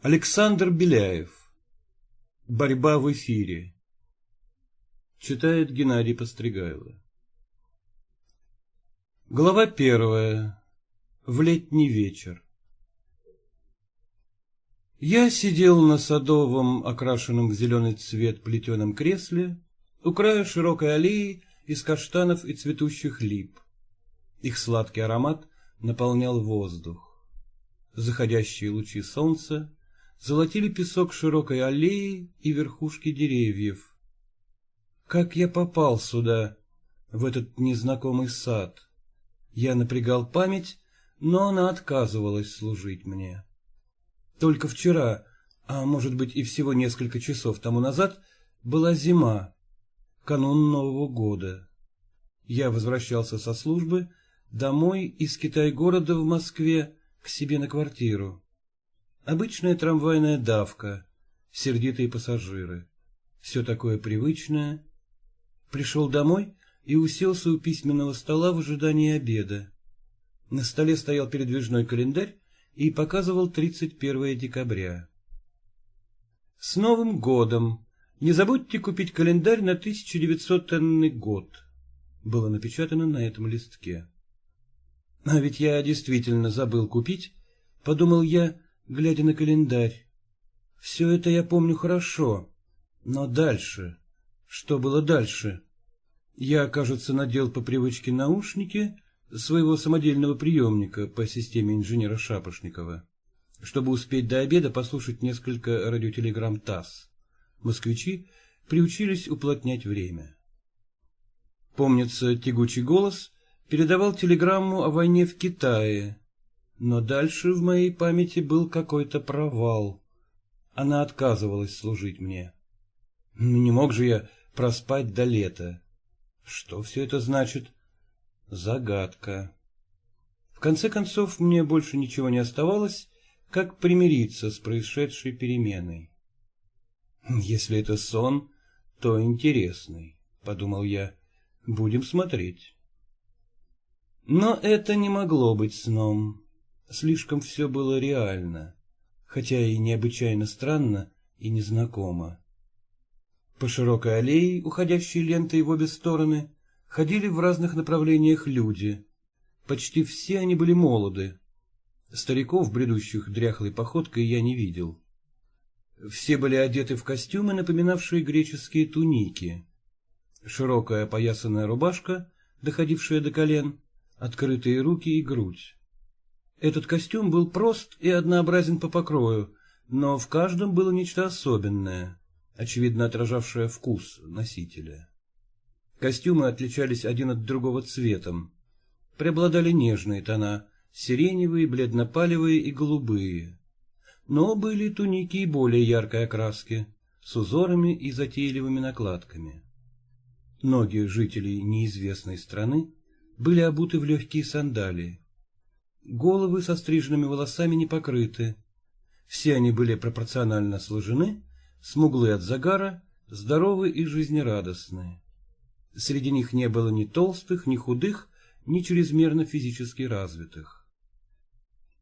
Александр Беляев. Борьба в эфире. Читает Геннадий Постригайло. Глава первая. В летний вечер. Я сидел на садовом, окрашенном в зеленый цвет плетеном кресле, у края широкой аллеи из каштанов и цветущих лип. Их сладкий аромат наполнял воздух. Заходящие лучи солнца золотили песок широкой аллеи и верхушки деревьев. Как я попал сюда, в этот незнакомый сад? Я напрягал память, но она отказывалась служить мне. Только вчера, а может быть и всего несколько часов тому назад, была зима, канун Нового года. Я возвращался со службы домой из Китай-города в Москве к себе на квартиру. Обычная трамвайная давка, сердитые пассажиры. Все такое привычное. Пришел домой и уселся у письменного стола в ожидании обеда. На столе стоял передвижной календарь и показывал 31 декабря. С Новым годом! Не забудьте купить календарь на 1900 год. Было напечатано на этом листке. А ведь я действительно забыл купить, подумал я, глядя на календарь. Все это я помню хорошо, но дальше... Что было дальше? Я, кажется, надел по привычке наушники своего самодельного приемника по системе инженера Шапошникова, чтобы успеть до обеда послушать несколько радиотелеграмм ТАСС. Москвичи приучились уплотнять время. Помнится, тягучий голос передавал телеграмму о войне в Китае, но дальше в моей памяти был какой-то провал. Она отказывалась служить мне. Ну, не мог же я проспать до лета. Что все это значит? Загадка. В конце концов, мне больше ничего не оставалось, как примириться с происшедшей переменой. Если это сон, то интересный, — подумал я. Будем смотреть. Но это не могло быть сном. Слишком все было реально, хотя и необычайно странно и незнакомо. По широкой аллее, уходящей лентой в обе стороны, ходили в разных направлениях люди. Почти все они были молоды. Стариков, бредущих дряхлой походкой, я не видел. Все были одеты в костюмы, напоминавшие греческие туники. Широкая поясанная рубашка, доходившая до колен, открытые руки и грудь. Этот костюм был прост и однообразен по покрою, но в каждом было нечто особенное, очевидно отражавшее вкус носителя. Костюмы отличались один от другого цветом. Преобладали нежные тона — сиреневые, бледно-палевые и голубые. Но были туники более яркой окраски, с узорами и затейливыми накладками. Ноги жителей неизвестной страны были обуты в легкие сандалии. Головы со стриженными волосами не покрыты. Все они были пропорционально сложены, смуглые от загара, здоровы и жизнерадостные. Среди них не было ни толстых, ни худых, ни чрезмерно физически развитых.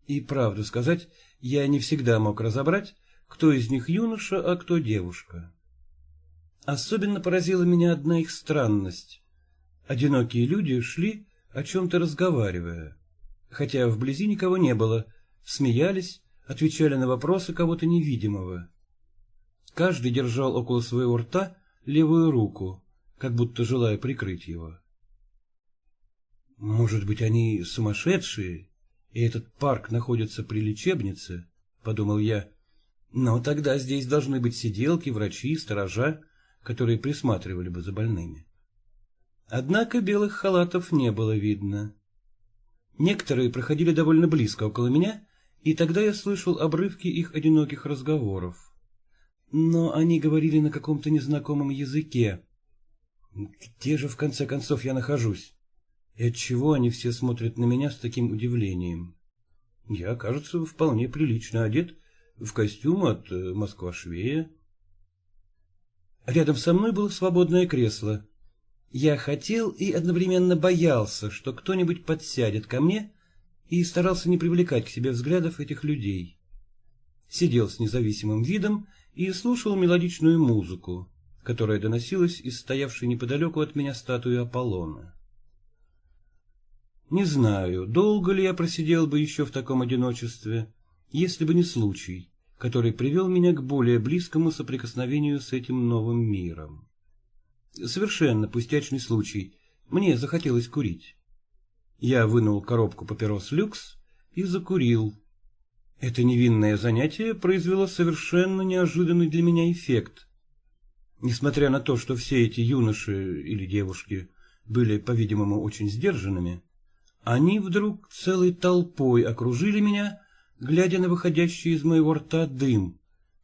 И правду сказать, я не всегда мог разобрать, кто из них юноша, а кто девушка. Особенно поразила меня одна их странность. Одинокие люди шли, о чем-то разговаривая хотя вблизи никого не было, смеялись, отвечали на вопросы кого-то невидимого. Каждый держал около своего рта левую руку, как будто желая прикрыть его. «Может быть, они сумасшедшие, и этот парк находится при лечебнице?» — подумал я. «Но тогда здесь должны быть сиделки, врачи, сторожа, которые присматривали бы за больными». Однако белых халатов не было видно. Некоторые проходили довольно близко около меня, и тогда я слышал обрывки их одиноких разговоров. Но они говорили на каком-то незнакомом языке. Где же, в конце концов, я нахожусь? И отчего они все смотрят на меня с таким удивлением? Я, кажется, вполне прилично одет, в костюм от э, Москва-швея. Рядом со мной было свободное кресло. Я хотел и одновременно боялся, что кто-нибудь подсядет ко мне, и старался не привлекать к себе взглядов этих людей. сидел с независимым видом и слушал мелодичную музыку, которая доносилась из стоявшей неподалеку от меня статуи Аполлона. Не знаю, долго ли я просидел бы еще в таком одиночестве, если бы не случай, который привел меня к более близкому соприкосновению с этим новым миром. Совершенно пустячный случай. Мне захотелось курить. Я вынул коробку папирос «Люкс» и закурил. Это невинное занятие произвело совершенно неожиданный для меня эффект. Несмотря на то, что все эти юноши или девушки были, по-видимому, очень сдержанными, они вдруг целой толпой окружили меня глядя на выходящий из моего рта дым,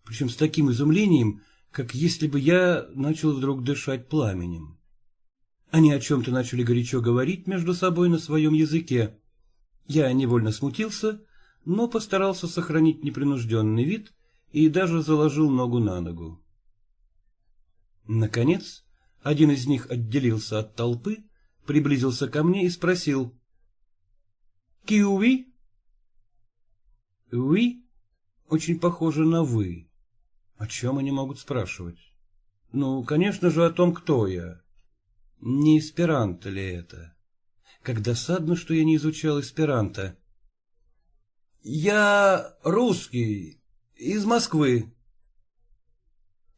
причем с таким изумлением, как если бы я начал вдруг дышать пламенем. Они о чем-то начали горячо говорить между собой на своем языке. Я невольно смутился, но постарался сохранить непринужденный вид и даже заложил ногу на ногу. Наконец, один из них отделился от толпы, приблизился ко мне и спросил. — Киуи? «Вы» очень похоже на «вы». О чем они могут спрашивать? Ну, конечно же, о том, кто я. Не эсперанто ли это? Как досадно, что я не изучал эсперанто. «Я русский, из Москвы».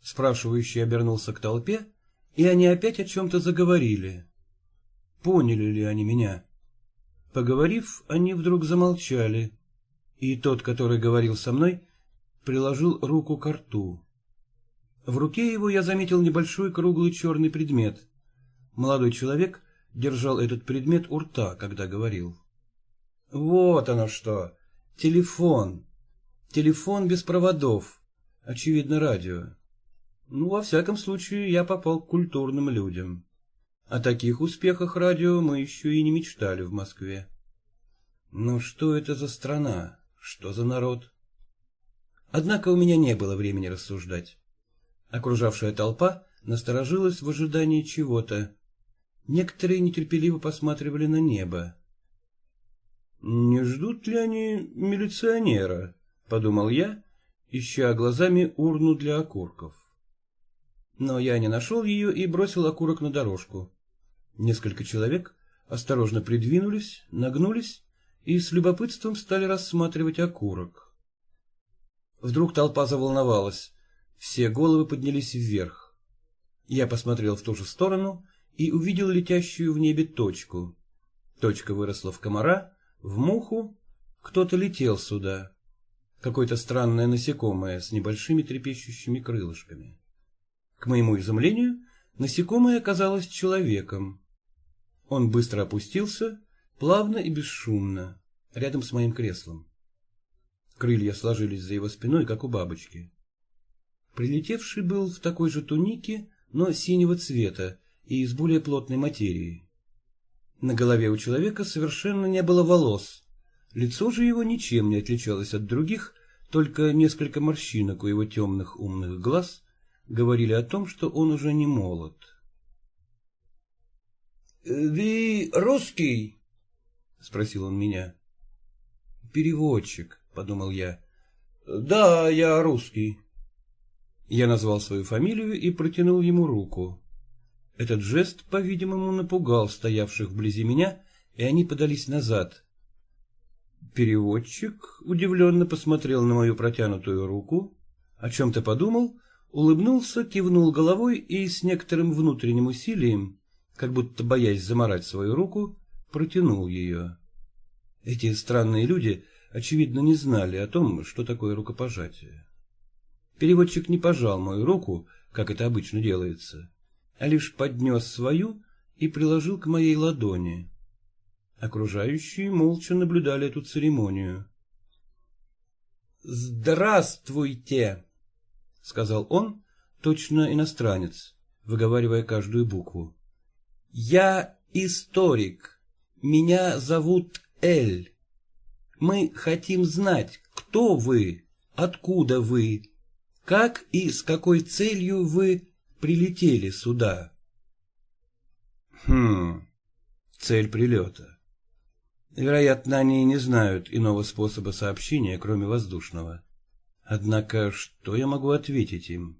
Спрашивающий обернулся к толпе, и они опять о чем-то заговорили. Поняли ли они меня? Поговорив, они вдруг замолчали и тот, который говорил со мной, приложил руку к рту. В руке его я заметил небольшой круглый черный предмет. Молодой человек держал этот предмет у рта, когда говорил. Вот оно что! Телефон! Телефон без проводов. Очевидно, радио. Ну, во всяком случае, я попал к культурным людям. О таких успехах радио мы еще и не мечтали в Москве. Но что это за страна? Что за народ? Однако у меня не было времени рассуждать. Окружавшая толпа насторожилась в ожидании чего-то. Некоторые нетерпеливо посматривали на небо. «Не ждут ли они милиционера?» — подумал я, ища глазами урну для окурков. Но я не нашел ее и бросил окурок на дорожку. Несколько человек осторожно придвинулись, нагнулись и с любопытством стали рассматривать окурок. Вдруг толпа заволновалась, все головы поднялись вверх. Я посмотрел в ту же сторону и увидел летящую в небе точку. Точка выросла в комара, в муху, кто-то летел сюда. Какое-то странное насекомое с небольшими трепещущими крылышками. К моему изумлению, насекомое оказалось человеком. Он быстро опустился плавно и бесшумно, рядом с моим креслом. Крылья сложились за его спиной, как у бабочки. Прилетевший был в такой же тунике, но синего цвета и из более плотной материи. На голове у человека совершенно не было волос, лицо же его ничем не отличалось от других, только несколько морщинок у его темных умных глаз говорили о том, что он уже не молод. — Вы русский? — спросил он меня. «Переводчик», — подумал я. «Да, я русский». Я назвал свою фамилию и протянул ему руку. Этот жест, по-видимому, напугал стоявших вблизи меня, и они подались назад. Переводчик удивленно посмотрел на мою протянутую руку, о чем-то подумал, улыбнулся, кивнул головой и с некоторым внутренним усилием, как будто боясь заморать свою руку, протянул ее. Эти странные люди, очевидно, не знали о том, что такое рукопожатие. Переводчик не пожал мою руку, как это обычно делается, а лишь поднес свою и приложил к моей ладони. Окружающие молча наблюдали эту церемонию. «Здравствуйте!» — сказал он, точно иностранец, выговаривая каждую букву. «Я историк. Меня зовут Эль. Мы хотим знать, кто вы, откуда вы, как и с какой целью вы прилетели сюда. Хм, цель прилета. Вероятно, они не знают иного способа сообщения, кроме воздушного. Однако что я могу ответить им?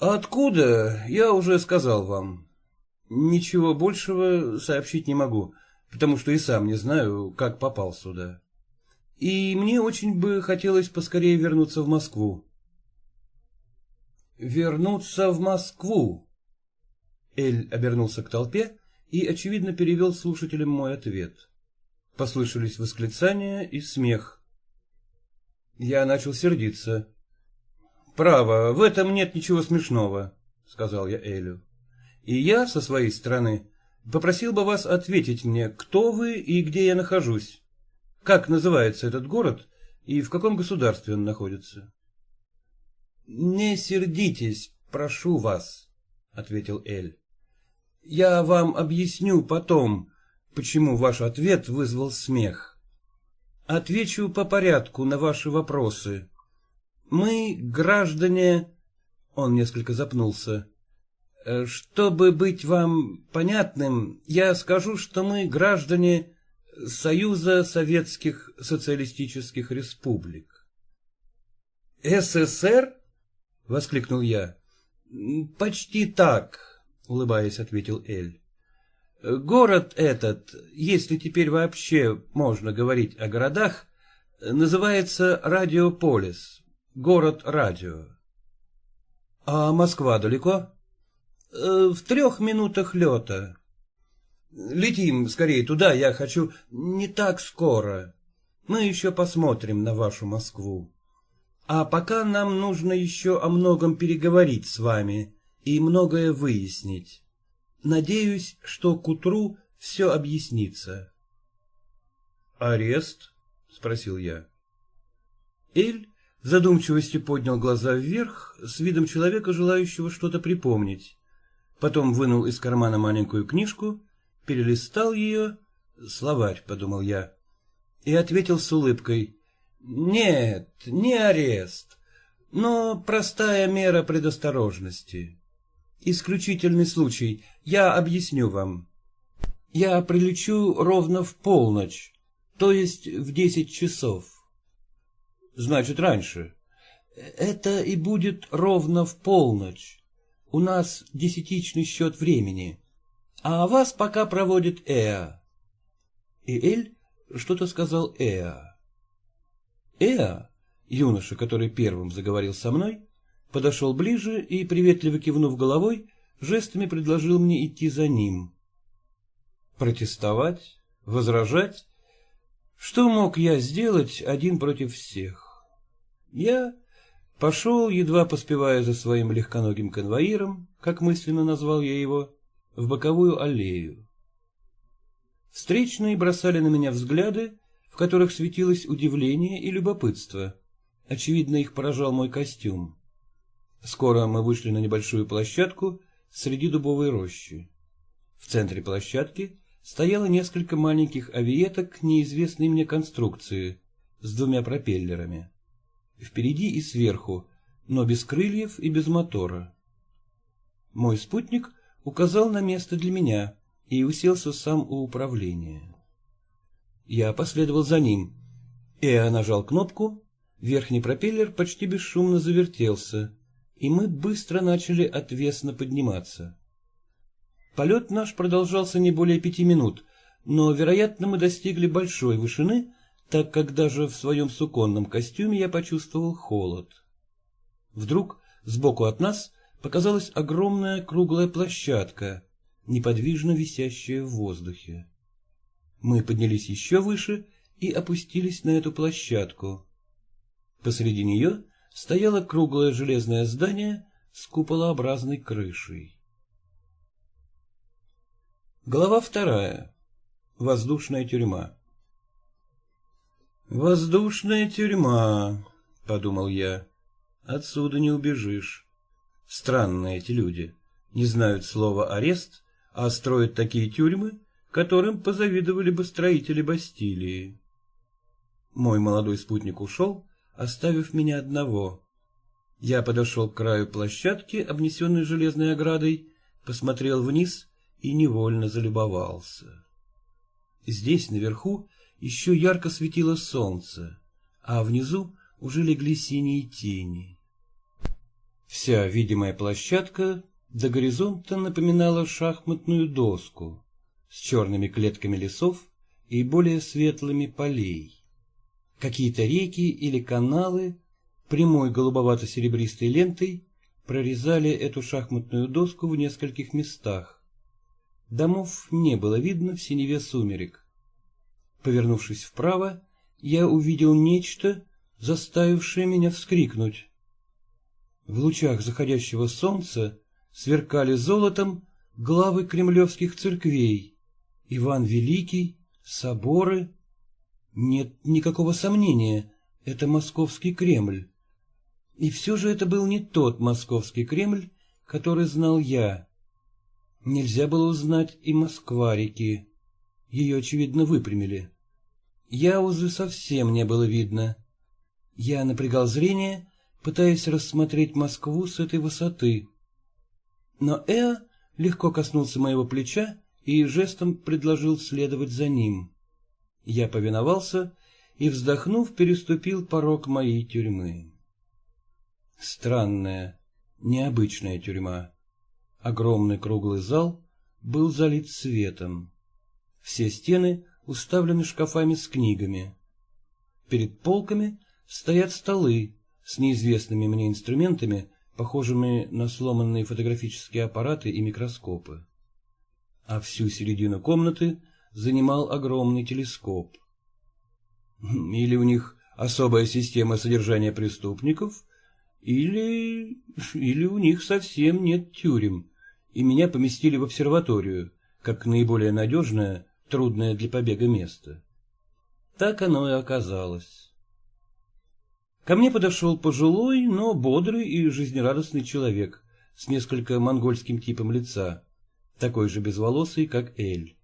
Откуда, я уже сказал вам. Ничего большего сообщить не могу, потому что и сам не знаю, как попал сюда. И мне очень бы хотелось поскорее вернуться в Москву. Вернуться в Москву? Эль обернулся к толпе и, очевидно, перевел слушателям мой ответ. Послышались восклицания и смех. Я начал сердиться. «Право, в этом нет ничего смешного», — сказал я Элю. «И я, со своей стороны, попросил бы вас ответить мне, кто вы и где я нахожусь. Как называется этот город и в каком государстве он находится?» «Не сердитесь, прошу вас», — ответил Эль. «Я вам объясню потом, почему ваш ответ вызвал смех. Отвечу по порядку на ваши вопросы». Мы, граждане... Он несколько запнулся. Э, чтобы быть вам понятным, я скажу, что мы граждане Союза Советских Социалистических Республик. СССР? — воскликнул я. — Почти так, — улыбаясь, ответил Эль. Город этот, если теперь вообще можно говорить о городах, называется Радиополис. Город-радио. — А Москва далеко? Э, — В трех минутах лета. — Летим скорее туда, я хочу... Не так скоро. Мы еще посмотрим на вашу Москву. А пока нам нужно еще о многом переговорить с вами и многое выяснить. Надеюсь, что к утру все объяснится. — Арест? — спросил я. Эль в задумчивости поднял глаза вверх с видом человека, желающего что-то припомнить. Потом вынул из кармана маленькую книжку, перелистал ее, словарь, подумал я, и ответил с улыбкой. Нет, не арест, но простая мера предосторожности. Исключительный случай, я объясню вам. Я прилечу ровно в полночь, то есть в десять часов. Значит, раньше. Это и будет ровно в полночь. У нас десятичный счет времени. А вас пока проводит Эа. И Эль что-то сказал Эа. Эа, юноша, который первым заговорил со мной, подошел ближе и, приветливо кивнув головой, жестами предложил мне идти за ним. Протестовать? Возражать? Что мог я сделать один против всех? Я пошел, едва поспевая за своим легконогим конвоиром, как мысленно назвал я его, в боковую аллею. Встречные бросали на меня взгляды, в которых светилось удивление и любопытство. Очевидно, их поражал мой костюм. Скоро мы вышли на небольшую площадку среди дубовой рощи. В центре площадки стояло несколько маленьких авиеток неизвестной мне конструкции с двумя пропеллерами. Впереди и сверху, но без крыльев и без мотора. Мой спутник указал на место для меня и уселся сам у управления. Я последовал за ним. Эа нажал кнопку, верхний пропеллер почти бесшумно завертелся, и мы быстро начали отвесно подниматься. Полет наш продолжался не более пяти минут, но, вероятно, мы достигли большой вышины, так как даже в своем суконном костюме я почувствовал холод. Вдруг сбоку от нас показалась огромная круглая площадка, неподвижно висящая в воздухе. Мы поднялись еще выше и опустились на эту площадку. Посреди нее стояло круглое железное здание с куполообразной крышей. Глава вторая. Воздушная тюрьма. «Воздушная тюрьма», — подумал я. «Отсюда не убежишь. Странные эти люди. Не знают слова «арест», а строят такие тюрьмы, которым позавидовали бы строители Бастилии». Мой молодой спутник ушел, оставив меня одного. Я подошел к краю площадки, обнесенной железной оградой, посмотрел вниз и невольно залюбовался. Здесь, наверху, еще ярко светило солнце, а внизу уже легли синие тени. Вся видимая площадка до горизонта напоминала шахматную доску с черными клетками лесов и более светлыми полей. Какие-то реки или каналы прямой голубовато-серебристой лентой прорезали эту шахматную доску в нескольких местах. Домов не было видно в синеве сумерек. Повернувшись вправо, я увидел нечто, заставившее меня вскрикнуть. В лучах заходящего солнца сверкали золотом главы кремлевских церквей, Иван Великий, соборы. Нет никакого сомнения, это московский Кремль. И все же это был не тот московский Кремль, который знал я. Нельзя было узнать и Москва-реки. Ее, очевидно, выпрямили. Яузы совсем не было видно. Я напрягал зрение, пытаясь рассмотреть Москву с этой высоты. Но Эа легко коснулся моего плеча и жестом предложил следовать за ним. Я повиновался и, вздохнув, переступил порог моей тюрьмы. Странная, необычная тюрьма. Огромный круглый зал был залит светом. Все стены уставлены шкафами с книгами. Перед полками стоят столы с неизвестными мне инструментами, похожими на сломанные фотографические аппараты и микроскопы. А всю середину комнаты занимал огромный телескоп. Или у них особая система содержания преступников, или... или у них совсем нет тюрем, и меня поместили в обсерваторию, как наиболее надежное, трудное для побега место. Так оно и оказалось. Ко мне подошел пожилой, но бодрый и жизнерадостный человек с несколько монгольским типом лица, такой же безволосый, как Эль.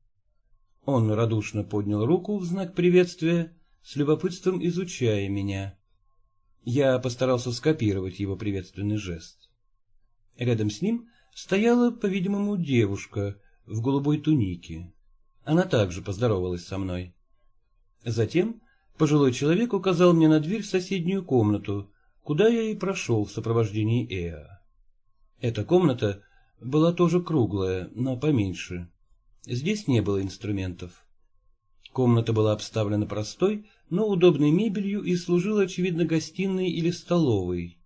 Он радушно поднял руку в знак приветствия, с любопытством изучая меня. Я постарался скопировать его приветственный жест. Рядом с ним стояла, по-видимому, девушка в голубой тунике. Она также поздоровалась со мной. Затем Пожилой человек указал мне на дверь в соседнюю комнату, куда я и прошел в сопровождении Эа. Эта комната была тоже круглая, но поменьше. Здесь не было инструментов. Комната была обставлена простой, но удобной мебелью и служила, очевидно, гостиной или столовой.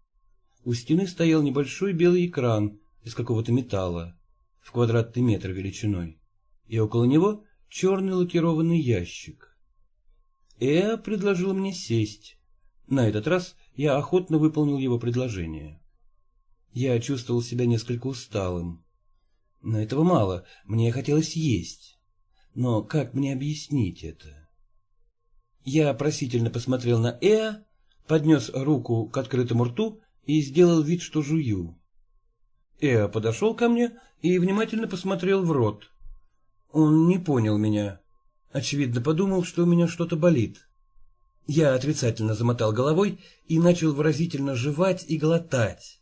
У стены стоял небольшой белый экран из какого-то металла, в квадратный метр величиной, и около него черный лакированный ящик. Эа предложил мне сесть. На этот раз я охотно выполнил его предложение. Я чувствовал себя несколько усталым. Но этого мало, мне хотелось есть. Но как мне объяснить это? Я просительно посмотрел на Эа, поднес руку к открытому рту и сделал вид, что жую. Эа подошел ко мне и внимательно посмотрел в рот. Он не понял меня. Очевидно, подумал, что у меня что-то болит. Я отрицательно замотал головой и начал выразительно жевать и глотать.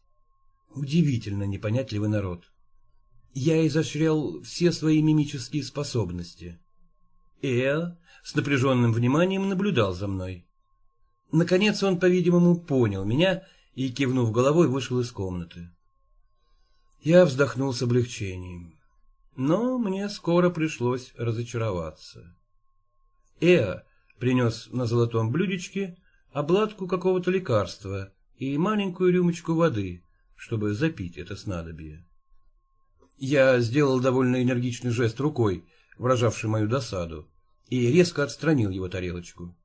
Удивительно непонятливый народ. Я изощрял все свои мимические способности. Эа с напряженным вниманием наблюдал за мной. Наконец он, по-видимому, понял меня и, кивнув головой, вышел из комнаты. Я вздохнул с облегчением. Но мне скоро пришлось разочароваться. Эа принес на золотом блюдечке обладку какого-то лекарства и маленькую рюмочку воды, чтобы запить это снадобье. Я сделал довольно энергичный жест рукой, выражавший мою досаду, и резко отстранил его тарелочку.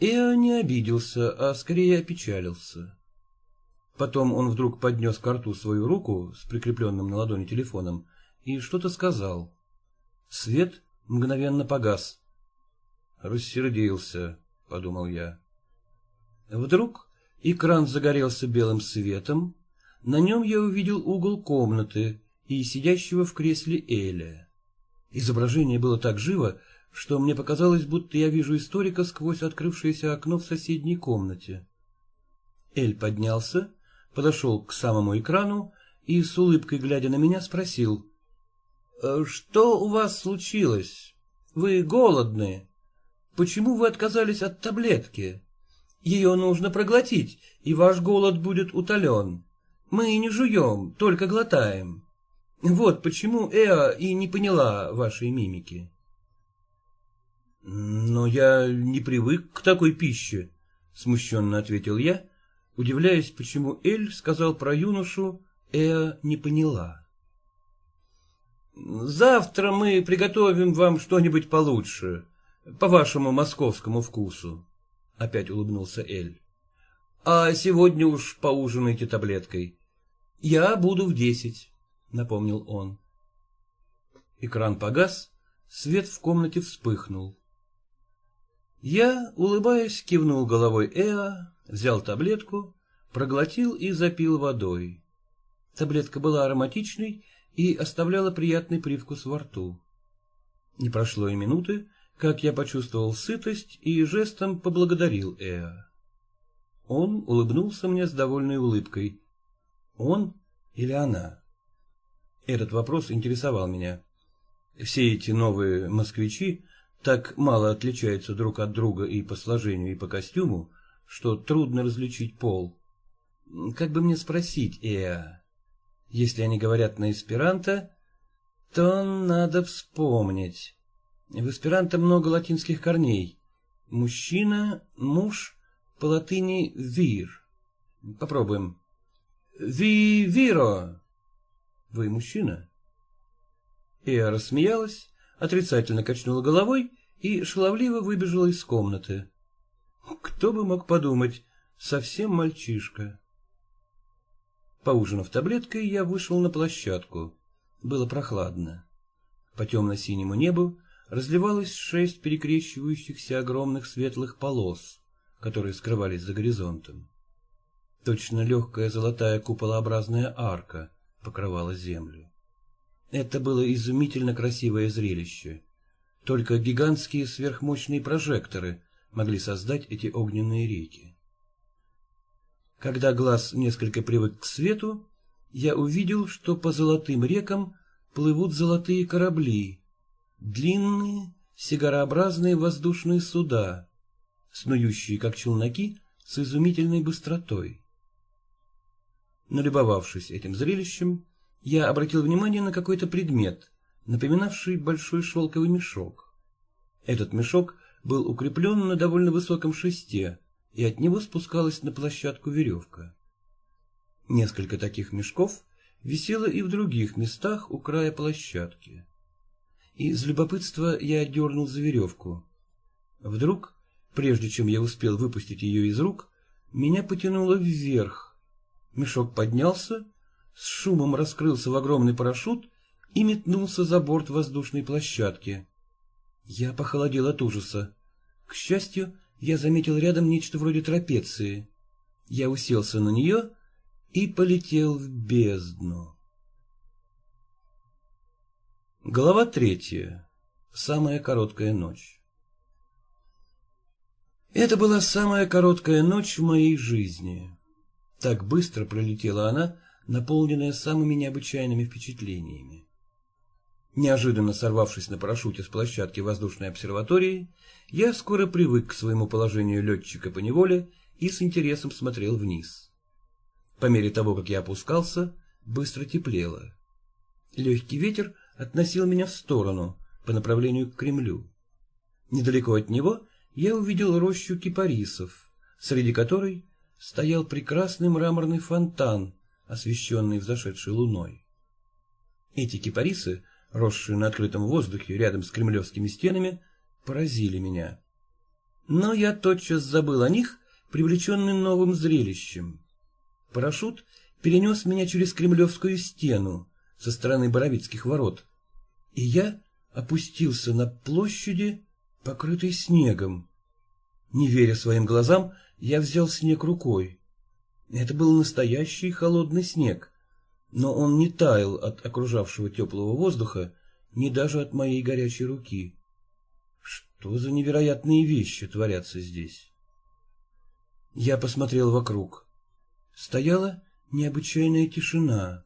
Эа не обиделся, а скорее опечалился. Потом он вдруг поднес к рту свою руку с прикрепленным на ладони телефоном и что-то сказал. Свет мгновенно погас. Рассердился, — подумал я. Вдруг экран загорелся белым светом, на нем я увидел угол комнаты и сидящего в кресле Эля. Изображение было так живо, что мне показалось, будто я вижу историка сквозь открывшееся окно в соседней комнате. Эль поднялся, подошел к самому экрану и, с улыбкой глядя на меня, спросил. «Э, — Что у вас случилось? Вы голодны? Почему вы отказались от таблетки? Ее нужно проглотить, и ваш голод будет утолен. Мы не жуем, только глотаем. Вот почему Эа и не поняла вашей мимики. — Но я не привык к такой пище, — смущенно ответил я, удивляясь, почему Эль сказал про юношу, Эа не поняла. — Завтра мы приготовим вам что-нибудь получше, по вашему московскому вкусу, — опять улыбнулся Эль. — А сегодня уж поужинайте таблеткой. Я буду в десять, — напомнил он. Экран погас, свет в комнате вспыхнул. Я, улыбаясь, кивнул головой Эа, взял таблетку, проглотил и запил водой. Таблетка была ароматичной и оставляла приятный привкус во рту. Не прошло и минуты, как я почувствовал сытость и жестом поблагодарил Эа. Он улыбнулся мне с довольной улыбкой. Он или она? Этот вопрос интересовал меня. Все эти новые москвичи так мало отличаются друг от друга и по сложению, и по костюму, что трудно различить пол. Как бы мне спросить, Эа, если они говорят на эсперанто, то надо вспомнить. В эсперанто много латинских корней. Мужчина, муж, по латыни «вир». Попробуем. «Ви виро». Вы мужчина? Эа рассмеялась, отрицательно качнула головой и шаловливо выбежала из комнаты. Кто бы мог подумать, совсем мальчишка. Поужинав таблеткой, я вышел на площадку. Было прохладно. По темно-синему небу разливалось шесть перекрещивающихся огромных светлых полос, которые скрывались за горизонтом. Точно легкая золотая куполообразная арка покрывала землю. Это было изумительно красивое зрелище. Только гигантские сверхмощные прожекторы могли создать эти огненные реки. Когда глаз несколько привык к свету, я увидел, что по золотым рекам плывут золотые корабли, длинные, сигарообразные воздушные суда, снующие, как челноки, с изумительной быстротой. Налюбовавшись этим зрелищем, я обратил внимание на какой-то предмет, напоминавший большой шелковый мешок. Этот мешок был укреплен на довольно высоком шесте, и от него спускалась на площадку веревка. Несколько таких мешков висело и в других местах у края площадки. Из любопытства я дернул за веревку. Вдруг, прежде чем я успел выпустить ее из рук, меня потянуло вверх. Мешок поднялся, с шумом раскрылся в огромный парашют и метнулся за борт воздушной площадки. Я похолодел от ужаса. К счастью, я заметил рядом нечто вроде трапеции. Я уселся на нее и полетел в бездну. Глава третья. Самая короткая ночь. Это была самая короткая ночь в моей жизни. Так быстро пролетела она, наполненная самыми необычайными впечатлениями. Неожиданно сорвавшись на парашюте с площадки воздушной обсерватории, я скоро привык к своему положению летчика по неволе и с интересом смотрел вниз. По мере того, как я опускался, быстро теплело. Легкий ветер относил меня в сторону, по направлению к Кремлю. Недалеко от него я увидел рощу кипарисов, среди которой стоял прекрасный мраморный фонтан, освещенный взошедшей луной. Эти кипарисы — росшие на открытом воздухе рядом с кремлевскими стенами, поразили меня. Но я тотчас забыл о них, привлеченный новым зрелищем. Парашют перенес меня через кремлевскую стену со стороны Боровицких ворот, и я опустился на площади, покрытой снегом. Не веря своим глазам, я взял снег рукой. Это был настоящий холодный снег, но он не таял от окружавшего теплого воздуха, ни даже от моей горячей руки. Что за невероятные вещи творятся здесь? Я посмотрел вокруг. Стояла необычайная тишина.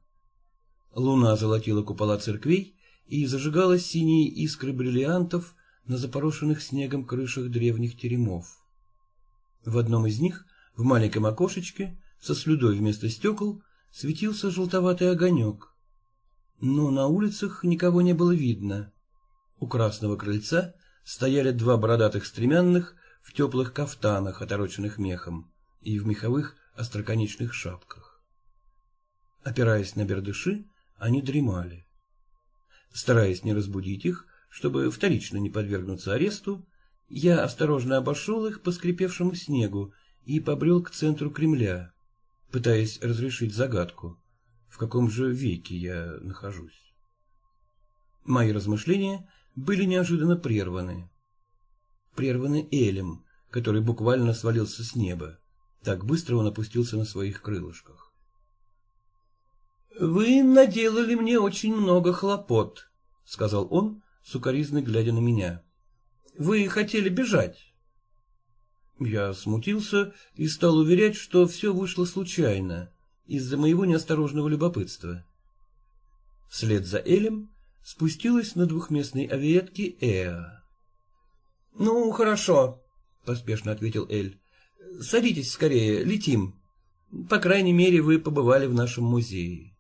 Луна золотила купола церквей и зажигала синие искры бриллиантов на запорошенных снегом крышах древних теремов. В одном из них, в маленьком окошечке, со слюдой вместо стекол, светился желтоватый огонек. Но на улицах никого не было видно. У красного крыльца стояли два бородатых стремянных в теплых кафтанах, отороченных мехом, и в меховых остроконечных шапках. Опираясь на бердыши, они дремали. Стараясь не разбудить их, чтобы вторично не подвергнуться аресту, я осторожно обошел их по скрипевшему снегу и побрел к центру Кремля, пытаясь разрешить загадку, в каком же веке я нахожусь. Мои размышления были неожиданно прерваны. Прерваны Элем, который буквально свалился с неба. Так быстро он опустился на своих крылышках. «Вы наделали мне очень много хлопот», — сказал он, сукоризно глядя на меня. «Вы хотели бежать». Я смутился и стал уверять, что все вышло случайно, из-за моего неосторожного любопытства. Вслед за Элем спустилась на двухместной авиетке Эа. — Ну, хорошо, — поспешно ответил Эль. — Садитесь скорее, летим. По крайней мере, вы побывали в нашем музее.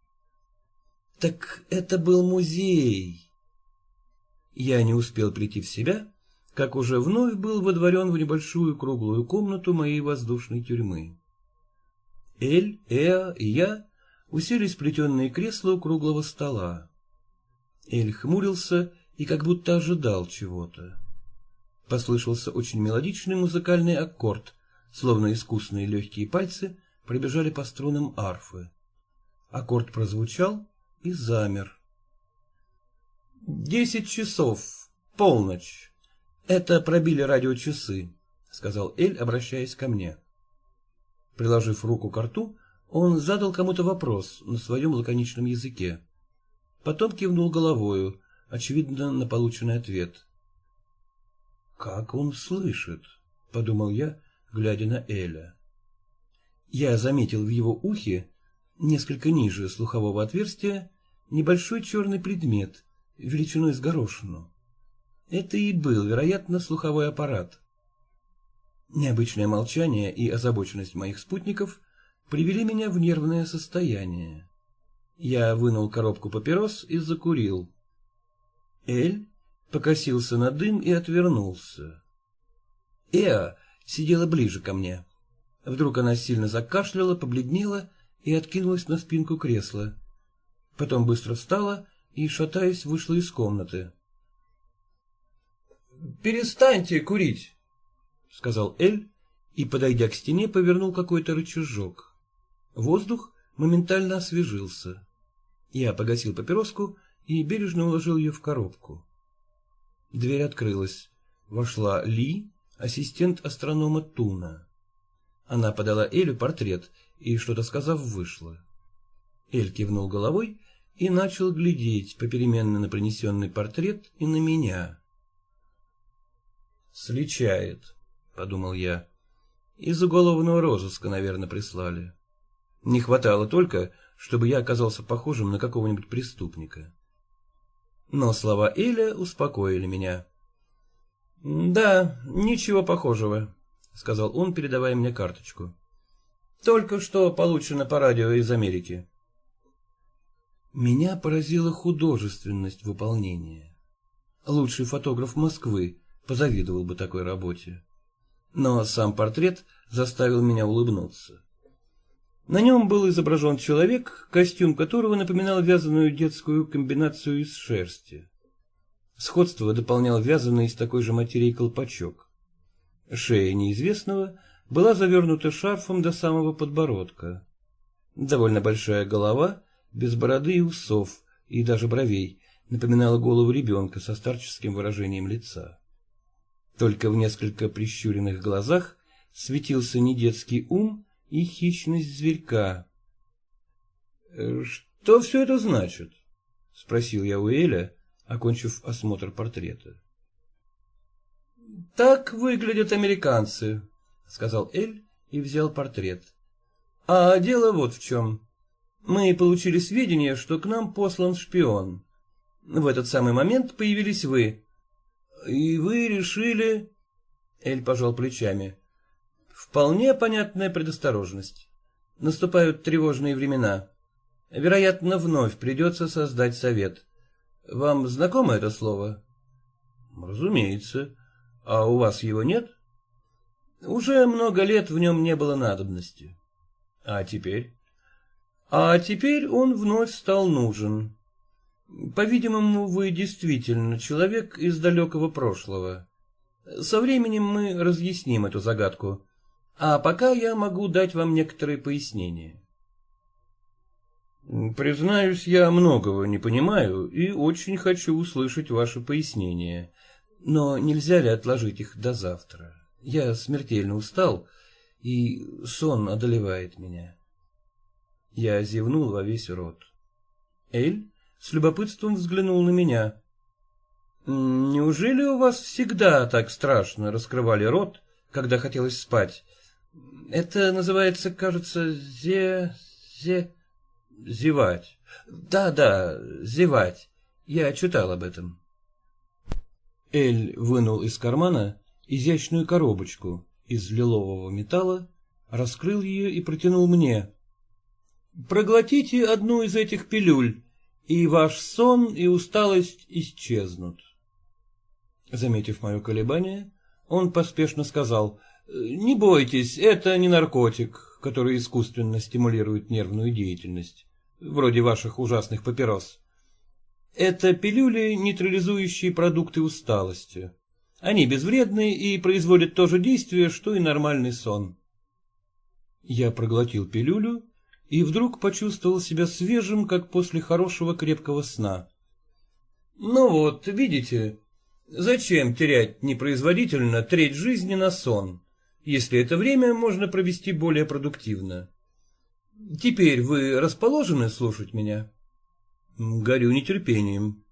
— Так это был музей. Я не успел прийти в себя, как уже вновь был водворен в небольшую круглую комнату моей воздушной тюрьмы. Эль, Эа и я уселись в плетеные кресла у круглого стола. Эль хмурился и как будто ожидал чего-то. Послышался очень мелодичный музыкальный аккорд, словно искусные легкие пальцы пробежали по струнам арфы. Аккорд прозвучал и замер. «Десять часов, полночь. Это пробили радиочасы», — сказал Эль, обращаясь ко мне. Приложив руку к рту, он задал кому-то вопрос на своем лаконичном языке. Потом кивнул головою, очевидно, на полученный ответ. «Как он слышит?» — подумал я, глядя на Эля. Я заметил в его ухе, несколько ниже слухового отверстия, небольшой черный предмет, величиной с горошину. Это и был, вероятно, слуховой аппарат. Необычное молчание и озабоченность моих спутников привели меня в нервное состояние. Я вынул коробку папирос и закурил. Эль покосился на дым и отвернулся. Эа сидела ближе ко мне. Вдруг она сильно закашляла, побледнела и откинулась на спинку кресла. Потом быстро встала и, шатаясь, вышла из комнаты. «Перестаньте курить!» — сказал Эль и, подойдя к стене, повернул какой-то рычажок. Воздух моментально освежился. Я погасил папироску и бережно уложил ее в коробку. Дверь открылась. Вошла Ли, ассистент астронома Туна. Она подала Элю портрет и, что-то сказав, вышла. Эль кивнул головой и начал глядеть попеременно на принесенный портрет и на меня. «Сличает», — подумал я. «Из уголовного розыска, наверное, прислали. Не хватало только, чтобы я оказался похожим на какого-нибудь преступника. Но слова Эля успокоили меня. — Да, ничего похожего, — сказал он, передавая мне карточку. — Только что получено по радио из Америки. Меня поразила художественность выполнения. Лучший фотограф Москвы позавидовал бы такой работе. Но сам портрет заставил меня улыбнуться. На нем был изображен человек, костюм которого напоминал вязаную детскую комбинацию из шерсти. Сходство дополнял вязаный из такой же материи колпачок. Шея неизвестного была завернута шарфом до самого подбородка. Довольно большая голова, без бороды и усов, и даже бровей, напоминала голову ребенка со старческим выражением лица. Только в несколько прищуренных глазах светился не детский ум, и хищность зверька. «Э, — Что все это значит? — спросил я у Эля, окончив осмотр портрета. — Так выглядят американцы, — сказал Эль и взял портрет. — А дело вот в чем. Мы получили сведения, что к нам послан шпион. В этот самый момент появились вы. И вы решили... Эль пожал плечами. Вполне понятная предосторожность. Наступают тревожные времена. Вероятно, вновь придется создать совет. Вам знакомо это слово? Разумеется. А у вас его нет? Уже много лет в нем не было надобности. А теперь? А теперь он вновь стал нужен. По-видимому, вы действительно человек из далекого прошлого. Со временем мы разъясним эту загадку. А пока я могу дать вам некоторые пояснения. Признаюсь, я многого не понимаю и очень хочу услышать ваши пояснения. Но нельзя ли отложить их до завтра? Я смертельно устал, и сон одолевает меня. Я зевнул во весь рот. Эль с любопытством взглянул на меня. «Неужели у вас всегда так страшно раскрывали рот, когда хотелось спать? Это называется, кажется, зе... зе... зевать. Да-да, зевать. Я читал об этом». Эль вынул из кармана изящную коробочку из лилового металла, раскрыл ее и протянул мне. «Проглотите одну из этих пилюль, и ваш сон и усталость исчезнут». Заметив мое колебание, он поспешно сказал, «Не бойтесь, это не наркотик, который искусственно стимулирует нервную деятельность, вроде ваших ужасных папирос. Это пилюли, нейтрализующие продукты усталости. Они безвредны и производят то же действие, что и нормальный сон. Я проглотил пилюлю и вдруг почувствовал себя свежим, как после хорошего крепкого сна. Ну вот, видите, зачем терять непроизводительно треть жизни на сон, если это время можно провести более продуктивно? Теперь вы расположены слушать меня? Горю нетерпением.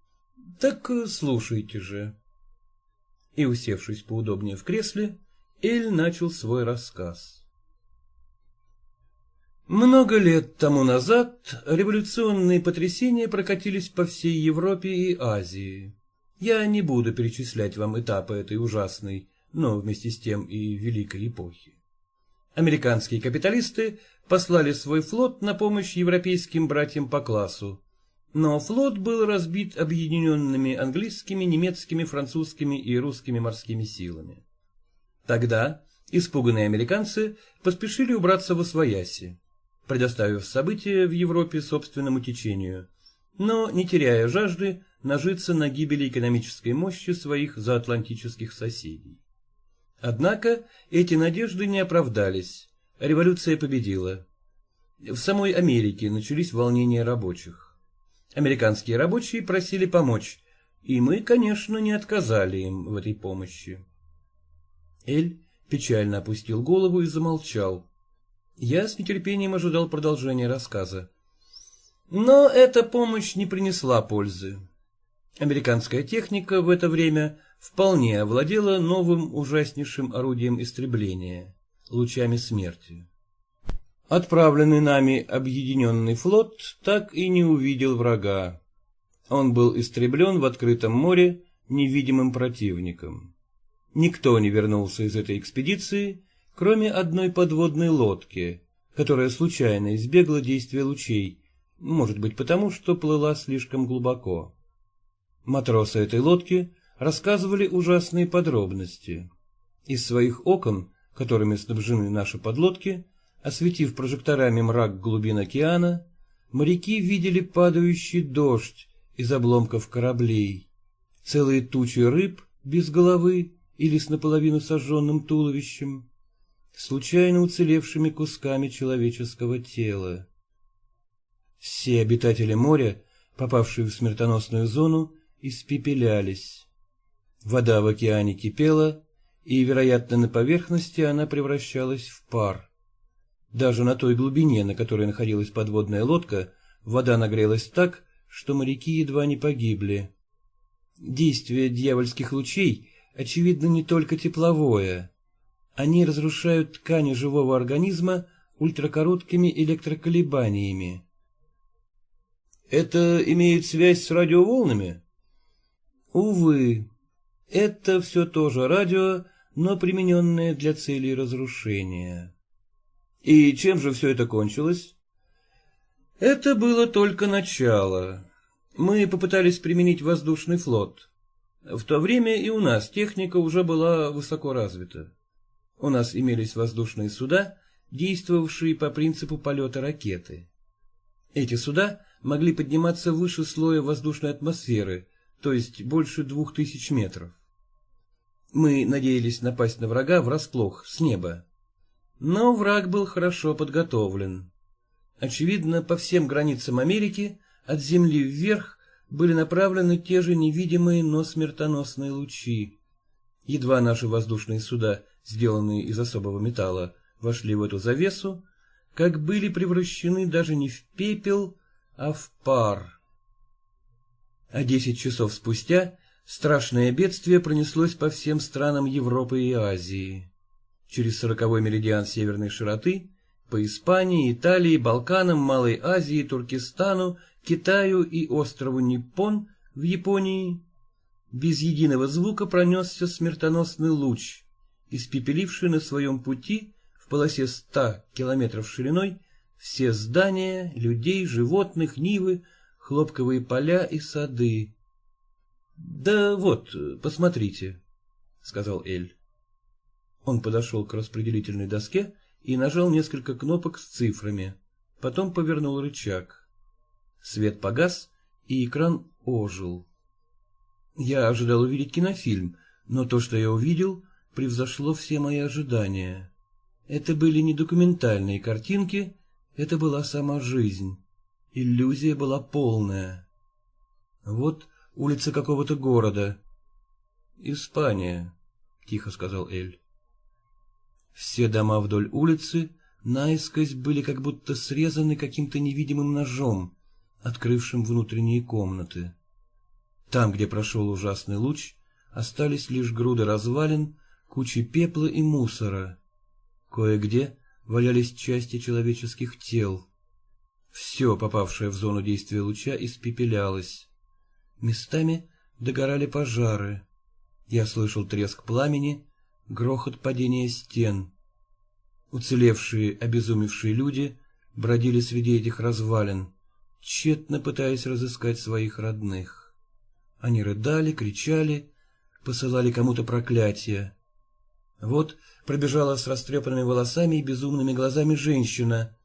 Так слушайте же и, усевшись поудобнее в кресле, Эль начал свой рассказ. Много лет тому назад революционные потрясения прокатились по всей Европе и Азии. Я не буду перечислять вам этапы этой ужасной, но вместе с тем и великой эпохи. Американские капиталисты послали свой флот на помощь европейским братьям по классу, но флот был разбит объединенными английскими, немецкими, французскими и русскими морскими силами. Тогда испуганные американцы поспешили убраться во свояси, предоставив события в Европе собственному течению, но, не теряя жажды, нажиться на гибели экономической мощи своих заатлантических соседей. Однако эти надежды не оправдались, революция победила. В самой Америке начались волнения рабочих. Американские рабочие просили помочь, и мы, конечно, не отказали им в этой помощи. Эль печально опустил голову и замолчал. Я с нетерпением ожидал продолжения рассказа. Но эта помощь не принесла пользы. Американская техника в это время вполне овладела новым ужаснейшим орудием истребления — лучами смерти. Отправленный нами объединенный флот так и не увидел врага. Он был истреблен в открытом море невидимым противником. Никто не вернулся из этой экспедиции, кроме одной подводной лодки, которая случайно избегла действия лучей, может быть потому, что плыла слишком глубоко. Матросы этой лодки рассказывали ужасные подробности. Из своих окон, которыми снабжены наши подлодки, Осветив прожекторами мрак глубин океана, моряки видели падающий дождь из обломков кораблей, целые тучи рыб без головы или с наполовину сожженным туловищем, случайно уцелевшими кусками человеческого тела. Все обитатели моря, попавшие в смертоносную зону, испепелялись. Вода в океане кипела, и, вероятно, на поверхности она превращалась в пар. Даже на той глубине, на которой находилась подводная лодка, вода нагрелась так, что моряки едва не погибли. Действие дьявольских лучей, очевидно, не только тепловое. Они разрушают ткани живого организма ультракороткими электроколебаниями. Это имеет связь с радиоволнами? Увы, это все тоже радио, но примененное для целей разрушения. И чем же все это кончилось? Это было только начало. Мы попытались применить воздушный флот. В то время и у нас техника уже была высоко развита. У нас имелись воздушные суда, действовавшие по принципу полета ракеты. Эти суда могли подниматься выше слоя воздушной атмосферы, то есть больше двух тысяч метров. Мы надеялись напасть на врага врасплох, с неба. Но враг был хорошо подготовлен. Очевидно, по всем границам Америки, от земли вверх, были направлены те же невидимые, но смертоносные лучи. Едва наши воздушные суда, сделанные из особого металла, вошли в эту завесу, как были превращены даже не в пепел, а в пар. А десять часов спустя страшное бедствие пронеслось по всем странам Европы и Азии. Через сороковой меридиан северной широты по Испании, Италии, Балканам, Малой Азии, Туркестану, Китаю и острову Ниппон в Японии без единого звука пронесся смертоносный луч, испепеливший на своем пути в полосе ста километров шириной все здания, людей, животных, нивы, хлопковые поля и сады. — Да вот, посмотрите, — сказал Эль. Он подошел к распределительной доске и нажал несколько кнопок с цифрами, потом повернул рычаг. Свет погас, и экран ожил. Я ожидал увидеть кинофильм, но то, что я увидел, превзошло все мои ожидания. Это были не документальные картинки, это была сама жизнь. Иллюзия была полная. Вот улица какого-то города. «Испания», — тихо сказал Эль. Все дома вдоль улицы наискось были как будто срезаны каким-то невидимым ножом, открывшим внутренние комнаты. Там, где прошел ужасный луч, остались лишь груды развалин, кучи пепла и мусора. Кое-где валялись части человеческих тел. Все, попавшее в зону действия луча, испепелялось. Местами догорали пожары. Я слышал треск пламени, грохот падения стен. Уцелевшие, обезумевшие люди бродили среди этих развалин, тщетно пытаясь разыскать своих родных. Они рыдали, кричали, посылали кому-то проклятия. Вот пробежала с растрепанными волосами и безумными глазами женщина.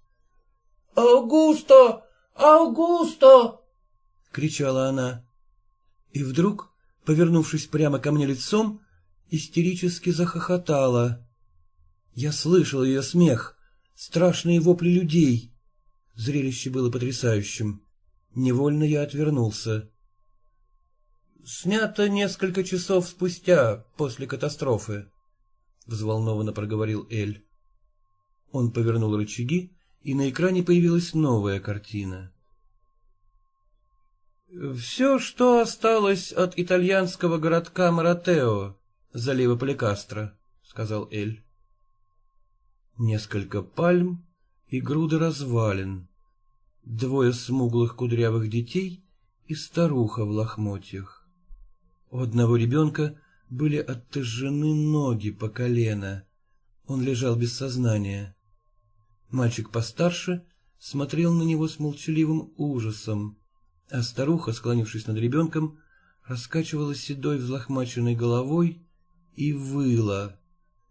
«Аугусто! Аугусто!» — кричала она. И вдруг, повернувшись прямо ко мне лицом, истерически захохотала. Я слышал ее смех, страшные вопли людей. Зрелище было потрясающим. Невольно я отвернулся. «Снято несколько часов спустя, после катастрофы», — взволнованно проговорил Эль. Он повернул рычаги, и на экране появилась новая картина. «Все, что осталось от итальянского городка Маратео, залива Поликастро», — сказал Эль. Несколько пальм и груды развалин, двое смуглых кудрявых детей и старуха в лохмотьях. У одного ребенка были оттяжены ноги по колено. Он лежал без сознания. Мальчик постарше смотрел на него с молчаливым ужасом, а старуха, склонившись над ребенком, раскачивала седой взлохмаченной головой и выла,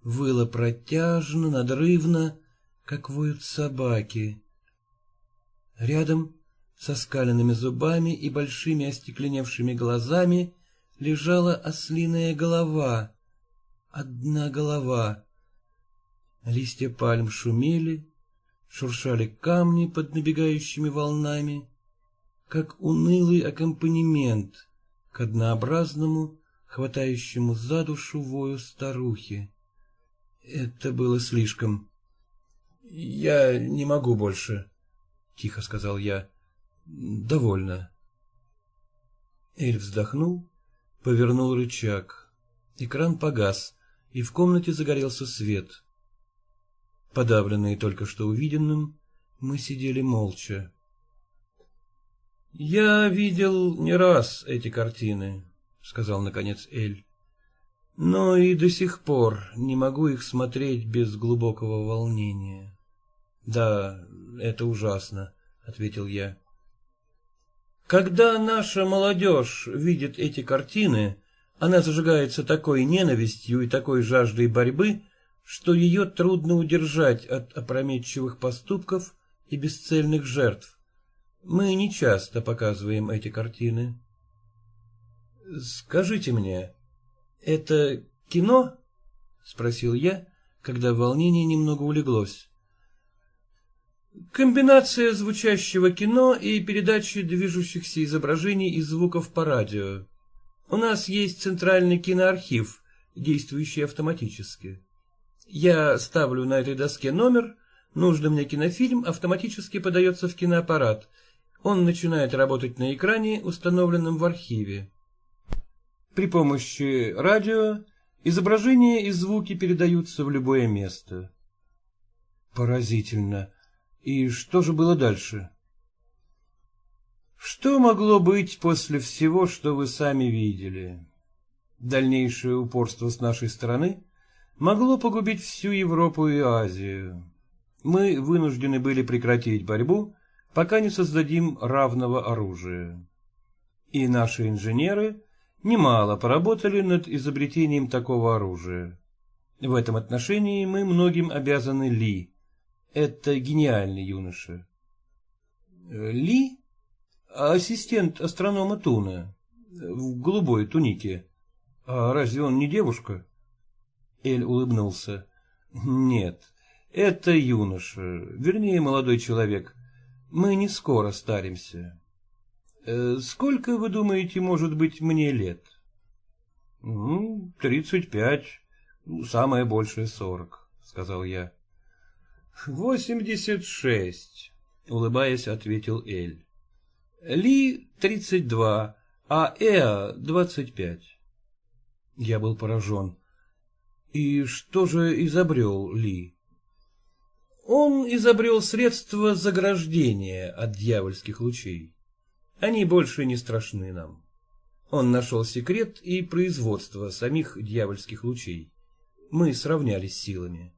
выла протяжно, надрывно, как воют собаки. Рядом, со скаленными зубами и большими остекленевшими глазами, лежала ослиная голова, одна голова. Листья пальм шумели, шуршали камни под набегающими волнами, как унылый аккомпанемент к однообразному, хватающему за душу вою старухи. Это было слишком. — Я не могу больше, — тихо сказал я. — Довольно. Эль вздохнул, повернул рычаг. Экран погас, и в комнате загорелся свет. Подавленные только что увиденным, мы сидели молча. — Я видел не раз эти картины, — сказал наконец Эль. но и до сих пор не могу их смотреть без глубокого волнения. — Да, это ужасно, — ответил я. Когда наша молодежь видит эти картины, она зажигается такой ненавистью и такой жаждой борьбы, что ее трудно удержать от опрометчивых поступков и бесцельных жертв. Мы не часто показываем эти картины. Скажите мне, это кино? спросил я, когда волнение немного улеглось. Комбинация звучащего кино и передачи движущихся изображений и звуков по радио. У нас есть центральный киноархив, действующий автоматически. Я ставлю на этой доске номер, нужный мне кинофильм автоматически подается в киноаппарат. Он начинает работать на экране, установленном в архиве. При помощи радио изображения и звуки передаются в любое место. Поразительно. И что же было дальше? Что могло быть после всего, что вы сами видели? Дальнейшее упорство с нашей стороны могло погубить всю Европу и Азию. Мы вынуждены были прекратить борьбу, пока не создадим равного оружия. И наши инженеры немало поработали над изобретением такого оружия. В этом отношении мы многим обязаны Ли, это гениальный юноша. Ли? Ассистент астронома Туна. В голубой тунике. А разве он не девушка? Эль улыбнулся. Нет, это юноша, вернее, молодой человек. Мы не скоро старимся. Э, сколько, вы думаете, может быть мне лет? Тридцать пять, самое большее сорок, сказал я. «Восемьдесят шесть», — улыбаясь, ответил Эль. «Ли — тридцать два, а Эа — двадцать пять». Я был поражен. «И что же изобрел Ли?» Он изобрел средства заграждения от дьявольских лучей. Они больше не страшны нам. Он нашел секрет и производство самих дьявольских лучей. Мы сравнялись силами.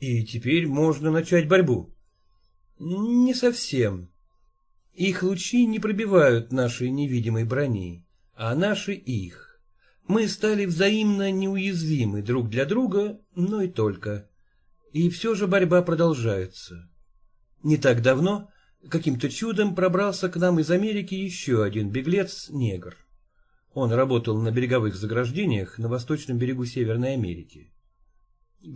И теперь можно начать борьбу. Не совсем. Их лучи не пробивают нашей невидимой брони, а наши их. Мы стали взаимно неуязвимы друг для друга, но и только. И все же борьба продолжается. Не так давно каким-то чудом пробрался к нам из Америки еще один беглец-негр. Он работал на береговых заграждениях на восточном берегу Северной Америки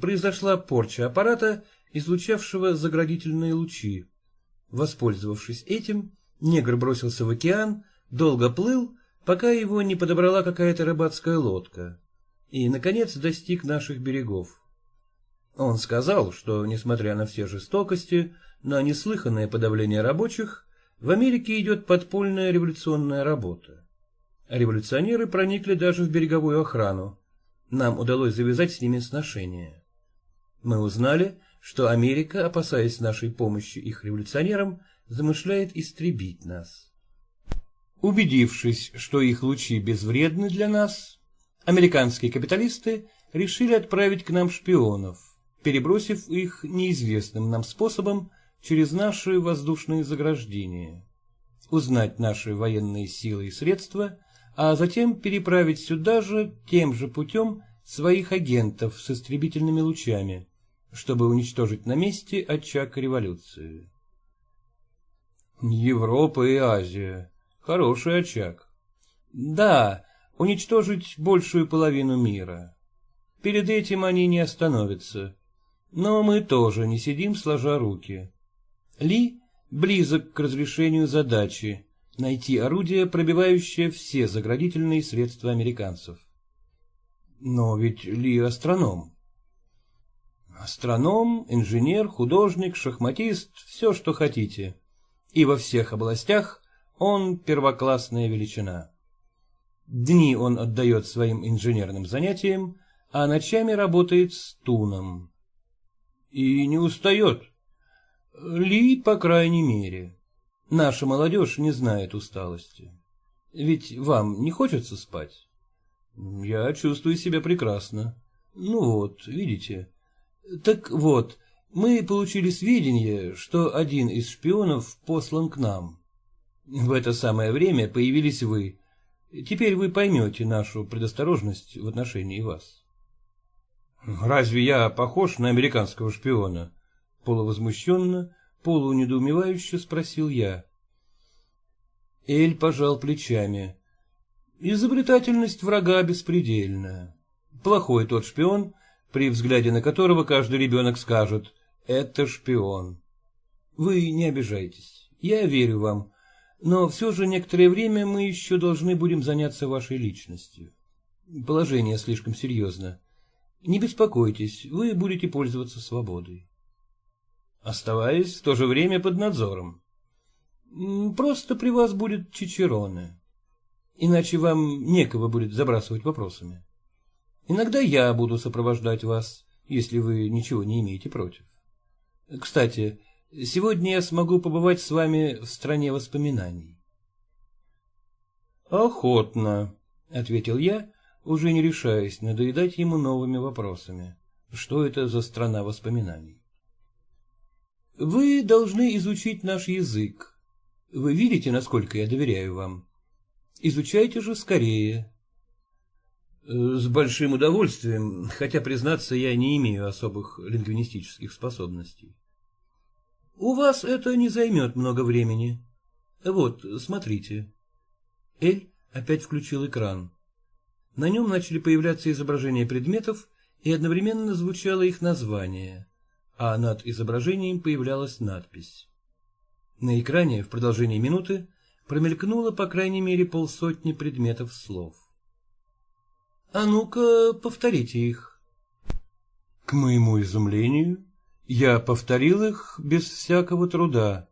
произошла порча аппарата, излучавшего заградительные лучи. Воспользовавшись этим, негр бросился в океан, долго плыл, пока его не подобрала какая-то рыбацкая лодка, и, наконец, достиг наших берегов. Он сказал, что, несмотря на все жестокости, на неслыханное подавление рабочих, в Америке идет подпольная революционная работа. Революционеры проникли даже в береговую охрану, нам удалось завязать с ними сношения. Мы узнали, что Америка, опасаясь нашей помощи их революционерам, замышляет истребить нас. Убедившись, что их лучи безвредны для нас, американские капиталисты решили отправить к нам шпионов, перебросив их неизвестным нам способом через наши воздушные заграждения, узнать наши военные силы и средства а затем переправить сюда же тем же путем своих агентов с истребительными лучами, чтобы уничтожить на месте очаг революции. Европа и Азия. Хороший очаг. Да, уничтожить большую половину мира. Перед этим они не остановятся. Но мы тоже не сидим сложа руки. Ли близок к разрешению задачи, найти орудие, пробивающее все заградительные средства американцев. Но ведь Ли астроном. Астроном, инженер, художник, шахматист, все, что хотите. И во всех областях он первоклассная величина. Дни он отдает своим инженерным занятиям, а ночами работает с туном. И не устает. Ли, по крайней мере. Наша молодежь не знает усталости. Ведь вам не хочется спать? Я чувствую себя прекрасно. Ну вот, видите. Так вот, мы получили сведения, что один из шпионов послан к нам. В это самое время появились вы. Теперь вы поймете нашу предосторожность в отношении вас. Разве я похож на американского шпиона? Полувозмущенно, полунедоумевающе спросил я. Эль пожал плечами. Изобретательность врага беспредельна. Плохой тот шпион, при взгляде на которого каждый ребенок скажет «это шпион». Вы не обижайтесь, я верю вам, но все же некоторое время мы еще должны будем заняться вашей личностью. Положение слишком серьезно. Не беспокойтесь, вы будете пользоваться свободой. Оставаясь в то же время под надзором. Просто при вас будет Чичероне. Иначе вам некого будет забрасывать вопросами. Иногда я буду сопровождать вас, если вы ничего не имеете против. Кстати, сегодня я смогу побывать с вами в стране воспоминаний. Охотно, ответил я, уже не решаясь надоедать ему новыми вопросами. Что это за страна воспоминаний? Вы должны изучить наш язык, вы видите, насколько я доверяю вам? Изучайте же скорее. С большим удовольствием, хотя, признаться, я не имею особых лингвинистических способностей. У вас это не займет много времени. Вот, смотрите. Эль опять включил экран. На нем начали появляться изображения предметов, и одновременно звучало их название, а над изображением появлялась надпись. На экране в продолжении минуты промелькнуло по крайней мере полсотни предметов слов. «А ну-ка, повторите их». К моему изумлению, я повторил их без всякого труда.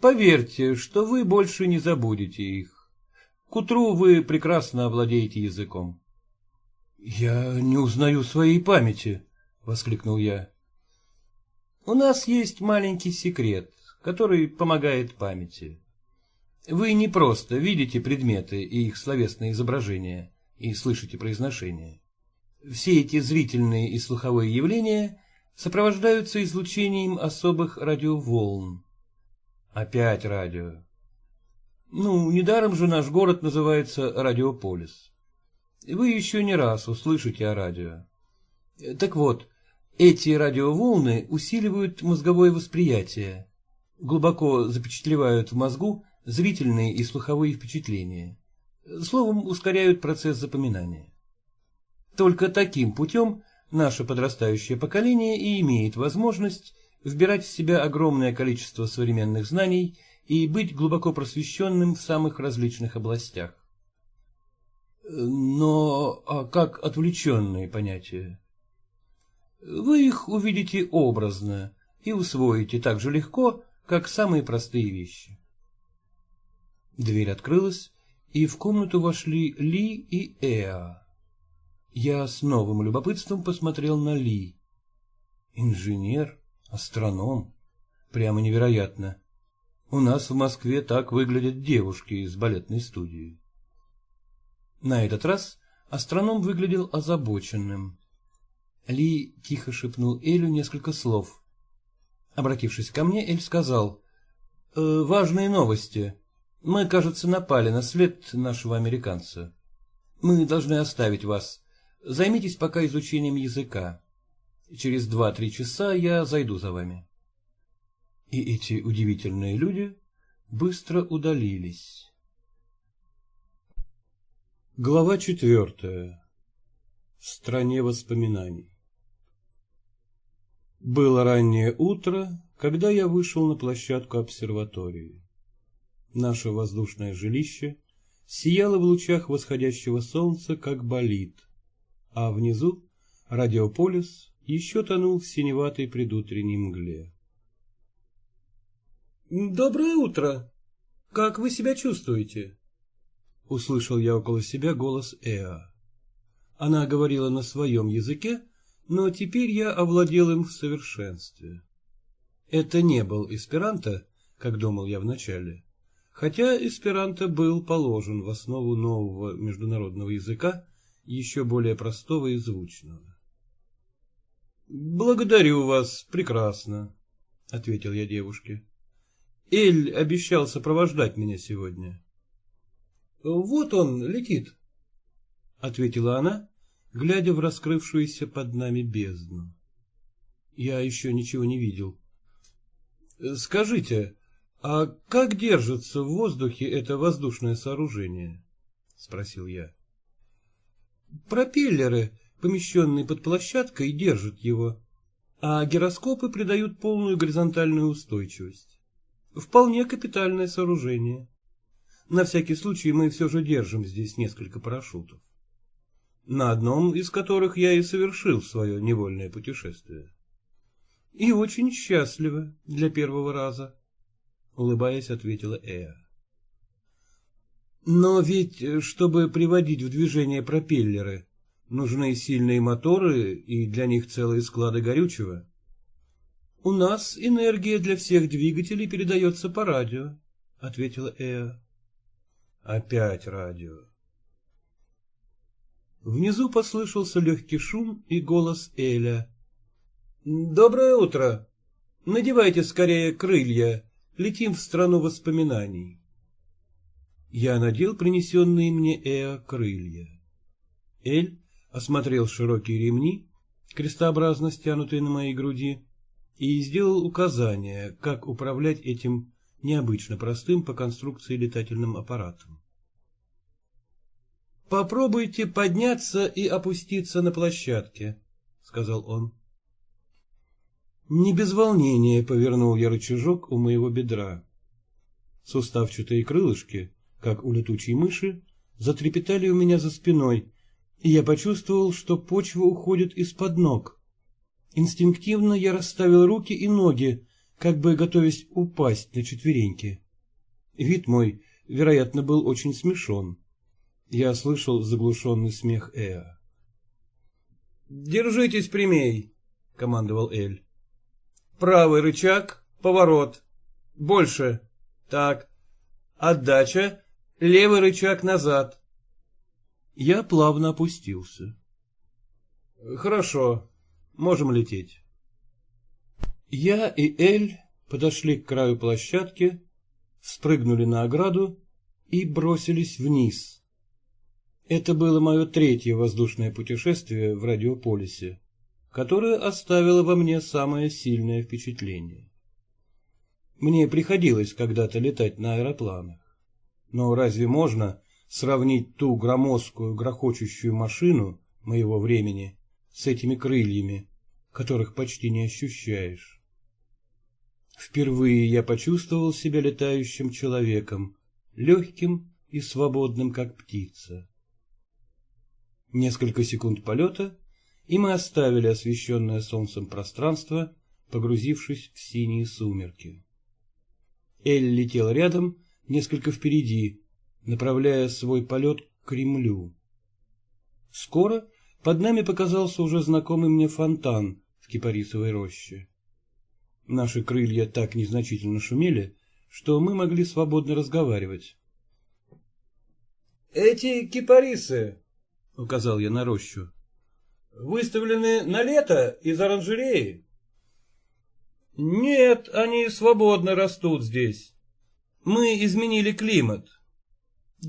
Поверьте, что вы больше не забудете их. К утру вы прекрасно овладеете языком. — Я не узнаю своей памяти, — воскликнул я. — У нас есть маленький секрет который помогает памяти. Вы не просто видите предметы и их словесные изображения и слышите произношение. Все эти зрительные и слуховые явления сопровождаются излучением особых радиоволн. Опять радио. Ну, недаром же наш город называется Радиополис. Вы еще не раз услышите о радио. Так вот, эти радиоволны усиливают мозговое восприятие, глубоко запечатлевают в мозгу зрительные и слуховые впечатления, словом, ускоряют процесс запоминания. Только таким путем наше подрастающее поколение и имеет возможность вбирать в себя огромное количество современных знаний и быть глубоко просвещенным в самых различных областях. Но а как отвлеченные понятия? Вы их увидите образно и усвоите так же легко, как самые простые вещи. Дверь открылась, и в комнату вошли Ли и Эа. Я с новым любопытством посмотрел на Ли. Инженер, астроном. Прямо невероятно. У нас в Москве так выглядят девушки из балетной студии. На этот раз астроном выглядел озабоченным. Ли тихо шепнул Элю несколько слов. Обратившись ко мне, Эль сказал, «Э, «Важные новости. Мы, кажется, напали на след нашего американца. Мы должны оставить вас. Займитесь пока изучением языка. Через два-три часа я зайду за вами». И эти удивительные люди быстро удалились. Глава четвертая. В стране воспоминаний. Было раннее утро, когда я вышел на площадку обсерватории. Наше воздушное жилище сияло в лучах восходящего солнца, как болид, а внизу радиополис еще тонул в синеватой предутренней мгле. «Доброе утро! Как вы себя чувствуете?» Услышал я около себя голос Эа. Она говорила на своем языке, но теперь я овладел им в совершенстве. Это не был эсперанто, как думал я вначале, хотя эсперанто был положен в основу нового международного языка, еще более простого и звучного. «Благодарю вас, прекрасно», — ответил я девушке. «Эль обещал сопровождать меня сегодня». «Вот он летит», — ответила она, глядя в раскрывшуюся под нами бездну. Я еще ничего не видел. «Скажите, а как держится в воздухе это воздушное сооружение?» — спросил я. «Пропеллеры, помещенные под площадкой, держат его, а гироскопы придают полную горизонтальную устойчивость. Вполне капитальное сооружение. На всякий случай мы все же держим здесь несколько парашютов. На одном из которых я и совершил свое невольное путешествие. И очень счастливо для первого раза, — улыбаясь, ответила Эя. Но ведь, чтобы приводить в движение пропеллеры, нужны сильные моторы и для них целые склады горючего. У нас энергия для всех двигателей передается по радио, — ответила Эя. Опять радио. Внизу послышался легкий шум и голос Эля. «Доброе утро! Надевайте скорее крылья, летим в страну воспоминаний». Я надел принесенные мне Эо крылья. Эль осмотрел широкие ремни, крестообразно стянутые на моей груди, и сделал указание, как управлять этим необычно простым по конструкции летательным аппаратом. «Попробуйте подняться и опуститься на площадке», — сказал он. Не без волнения повернул я рычажок у моего бедра. Суставчатые крылышки, как у летучей мыши, затрепетали у меня за спиной, и я почувствовал, что почва уходит из-под ног. Инстинктивно я расставил руки и ноги, как бы готовясь упасть на четвереньки. Вид мой, вероятно, был очень смешон. Я слышал заглушенный смех Эа. «Держитесь прямей!» — командовал Эль. Правый рычаг, поворот. Больше. Так. Отдача. Левый рычаг назад. Я плавно опустился. Хорошо. Можем лететь. Я и Эль подошли к краю площадки, спрыгнули на ограду и бросились вниз. Это было мое третье воздушное путешествие в радиополисе которое оставило во мне самое сильное впечатление. Мне приходилось когда-то летать на аэропланах. Но разве можно сравнить ту громоздкую, грохочущую машину моего времени с этими крыльями, которых почти не ощущаешь? Впервые я почувствовал себя летающим человеком, легким и свободным, как птица. Несколько секунд полета, и мы оставили освещенное солнцем пространство, погрузившись в синие сумерки. Эль летел рядом, несколько впереди, направляя свой полет к Кремлю. Скоро под нами показался уже знакомый мне фонтан в кипарисовой роще. Наши крылья так незначительно шумели, что мы могли свободно разговаривать. — Эти кипарисы, — указал я на рощу, выставлены на лето из оранжереи? Нет, они свободно растут здесь. Мы изменили климат.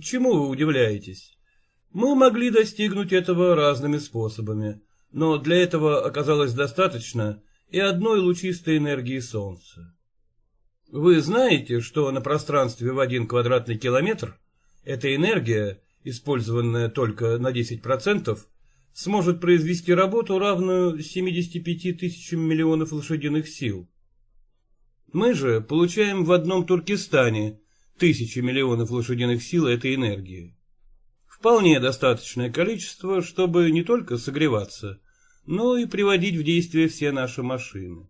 Чему вы удивляетесь? Мы могли достигнуть этого разными способами, но для этого оказалось достаточно и одной лучистой энергии Солнца. Вы знаете, что на пространстве в один квадратный километр эта энергия, использованная только на 10%, сможет произвести работу, равную 75 тысячам миллионов лошадиных сил. Мы же получаем в одном Туркестане тысячи миллионов лошадиных сил этой энергии. Вполне достаточное количество, чтобы не только согреваться, но и приводить в действие все наши машины.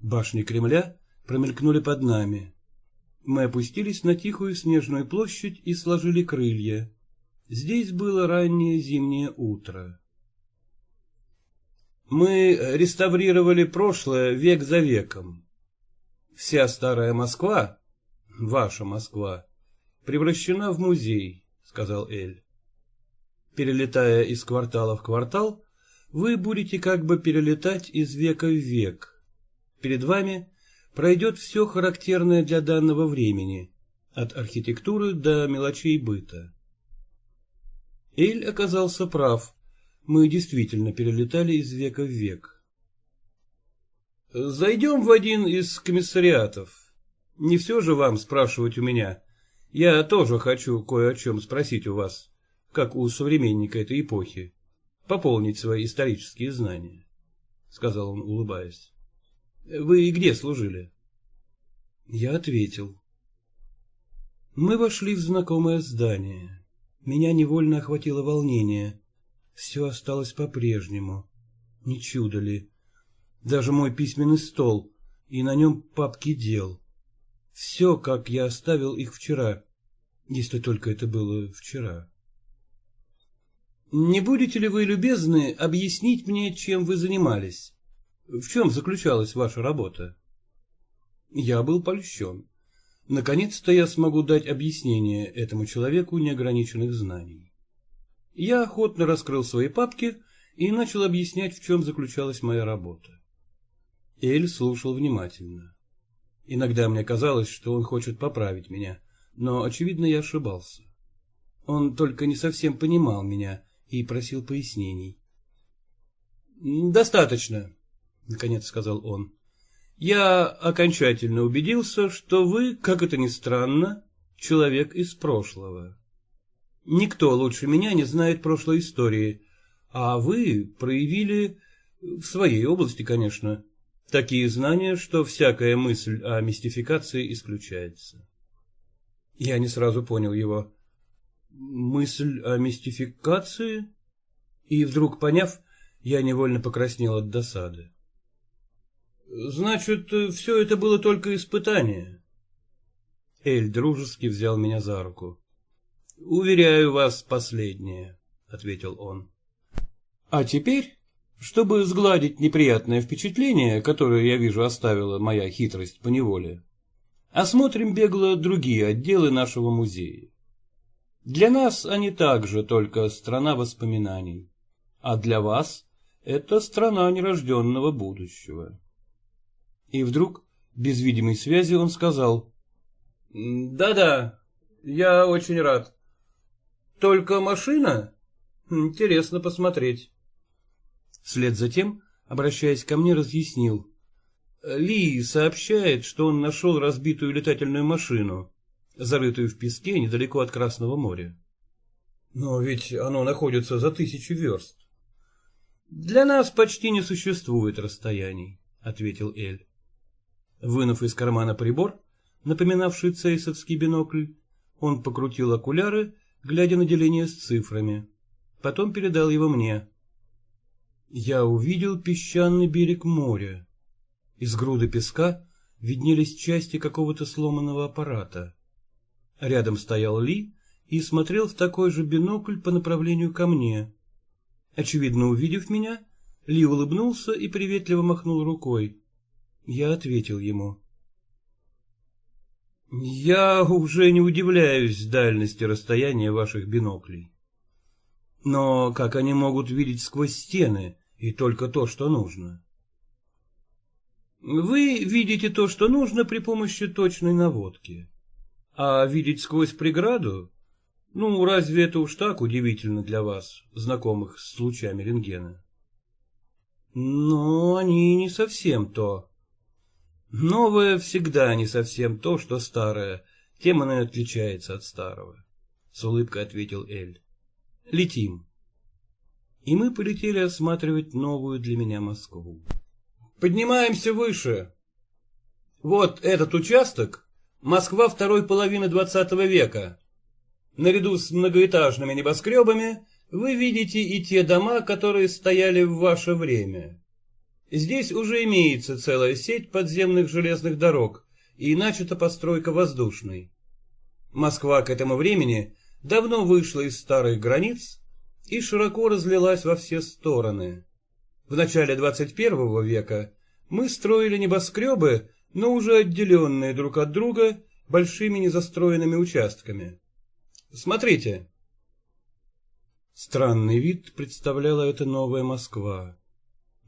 Башни Кремля промелькнули под нами. Мы опустились на тихую снежную площадь и сложили крылья. Здесь было раннее зимнее утро. Мы реставрировали прошлое век за веком. Вся старая Москва, ваша Москва, превращена в музей, — сказал Эль. Перелетая из квартала в квартал, вы будете как бы перелетать из века в век. Перед вами пройдет все характерное для данного времени, от архитектуры до мелочей быта. Эль оказался прав. Мы действительно перелетали из века в век. Зайдем в один из комиссариатов. Не все же вам спрашивать у меня. Я тоже хочу кое о чем спросить у вас, как у современника этой эпохи, пополнить свои исторические знания, — сказал он, улыбаясь. — Вы где служили? Я ответил. Мы вошли в знакомое здание. Меня невольно охватило волнение. Все осталось по-прежнему. Не чудо ли? Даже мой письменный стол, и на нем папки дел. Все, как я оставил их вчера, если только это было вчера. Не будете ли вы любезны объяснить мне, чем вы занимались? В чем заключалась ваша работа? Я был польщен. Наконец-то я смогу дать объяснение этому человеку неограниченных знаний. Я охотно раскрыл свои папки и начал объяснять, в чем заключалась моя работа. Эль слушал внимательно. Иногда мне казалось, что он хочет поправить меня, но, очевидно, я ошибался. Он только не совсем понимал меня и просил пояснений. «Достаточно», — наконец сказал он. Я окончательно убедился, что вы, как это ни странно, человек из прошлого. Никто лучше меня не знает прошлой истории, а вы проявили, в своей области, конечно, такие знания, что всякая мысль о мистификации исключается. Я не сразу понял его. Мысль о мистификации? И вдруг поняв, я невольно покраснел от досады. Значит, все это было только испытание. Эль дружески взял меня за руку. Уверяю вас, последнее, ответил он. А теперь, чтобы сгладить неприятное впечатление, которое, я вижу, оставила моя хитрость по неволе, осмотрим бегло другие отделы нашего музея. Для нас они также только страна воспоминаний, а для вас это страна нерожденного будущего. И вдруг, без видимой связи, он сказал. «Да-да, я очень рад. Только машина? Интересно посмотреть». Вслед за тем, обращаясь ко мне, разъяснил. Ли сообщает, что он нашел разбитую летательную машину, зарытую в песке недалеко от Красного моря. Но ведь оно находится за тысячу верст. Для нас почти не существует расстояний, ответил Эль. Вынув из кармана прибор, напоминавший цейсовский бинокль, он покрутил окуляры, глядя на деление с цифрами. Потом передал его мне. Я увидел песчаный берег моря. Из груды песка виднелись части какого-то сломанного аппарата. Рядом стоял Ли и смотрел в такой же бинокль по направлению ко мне. Очевидно, увидев меня, Ли улыбнулся и приветливо махнул рукой. Я ответил ему. Я уже не удивляюсь дальности расстояния ваших биноклей. Но как они могут видеть сквозь стены и только то, что нужно? Вы видите то, что нужно при помощи точной наводки. А видеть сквозь преграду? Ну, разве это уж так удивительно для вас, знакомых с лучами рентгена? Но они не совсем то. Новое всегда не совсем то, что старое, тем оно и отличается от старого, — с улыбкой ответил Эль. — Летим. И мы полетели осматривать новую для меня Москву. Поднимаемся выше. Вот этот участок — Москва второй половины двадцатого века. Наряду с многоэтажными небоскребами вы видите и те дома, которые стояли в ваше время. Здесь уже имеется целая сеть подземных железных дорог и начата постройка воздушной. Москва к этому времени давно вышла из старых границ и широко разлилась во все стороны. В начале 21 века мы строили небоскребы, но уже отделенные друг от друга большими незастроенными участками. Смотрите. Странный вид представляла эта новая Москва.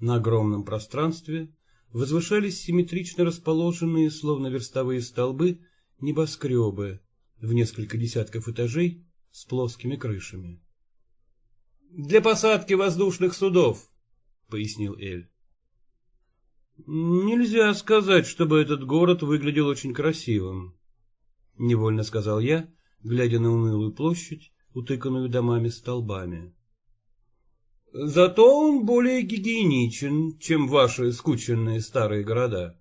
На огромном пространстве возвышались симметрично расположенные, словно верстовые столбы, небоскребы в несколько десятков этажей с плоскими крышами. «Для посадки воздушных судов», — пояснил Эль. «Нельзя сказать, чтобы этот город выглядел очень красивым», — невольно сказал я, глядя на унылую площадь, утыканную домами-столбами. «Зато он более гигиеничен, чем ваши скученные старые города.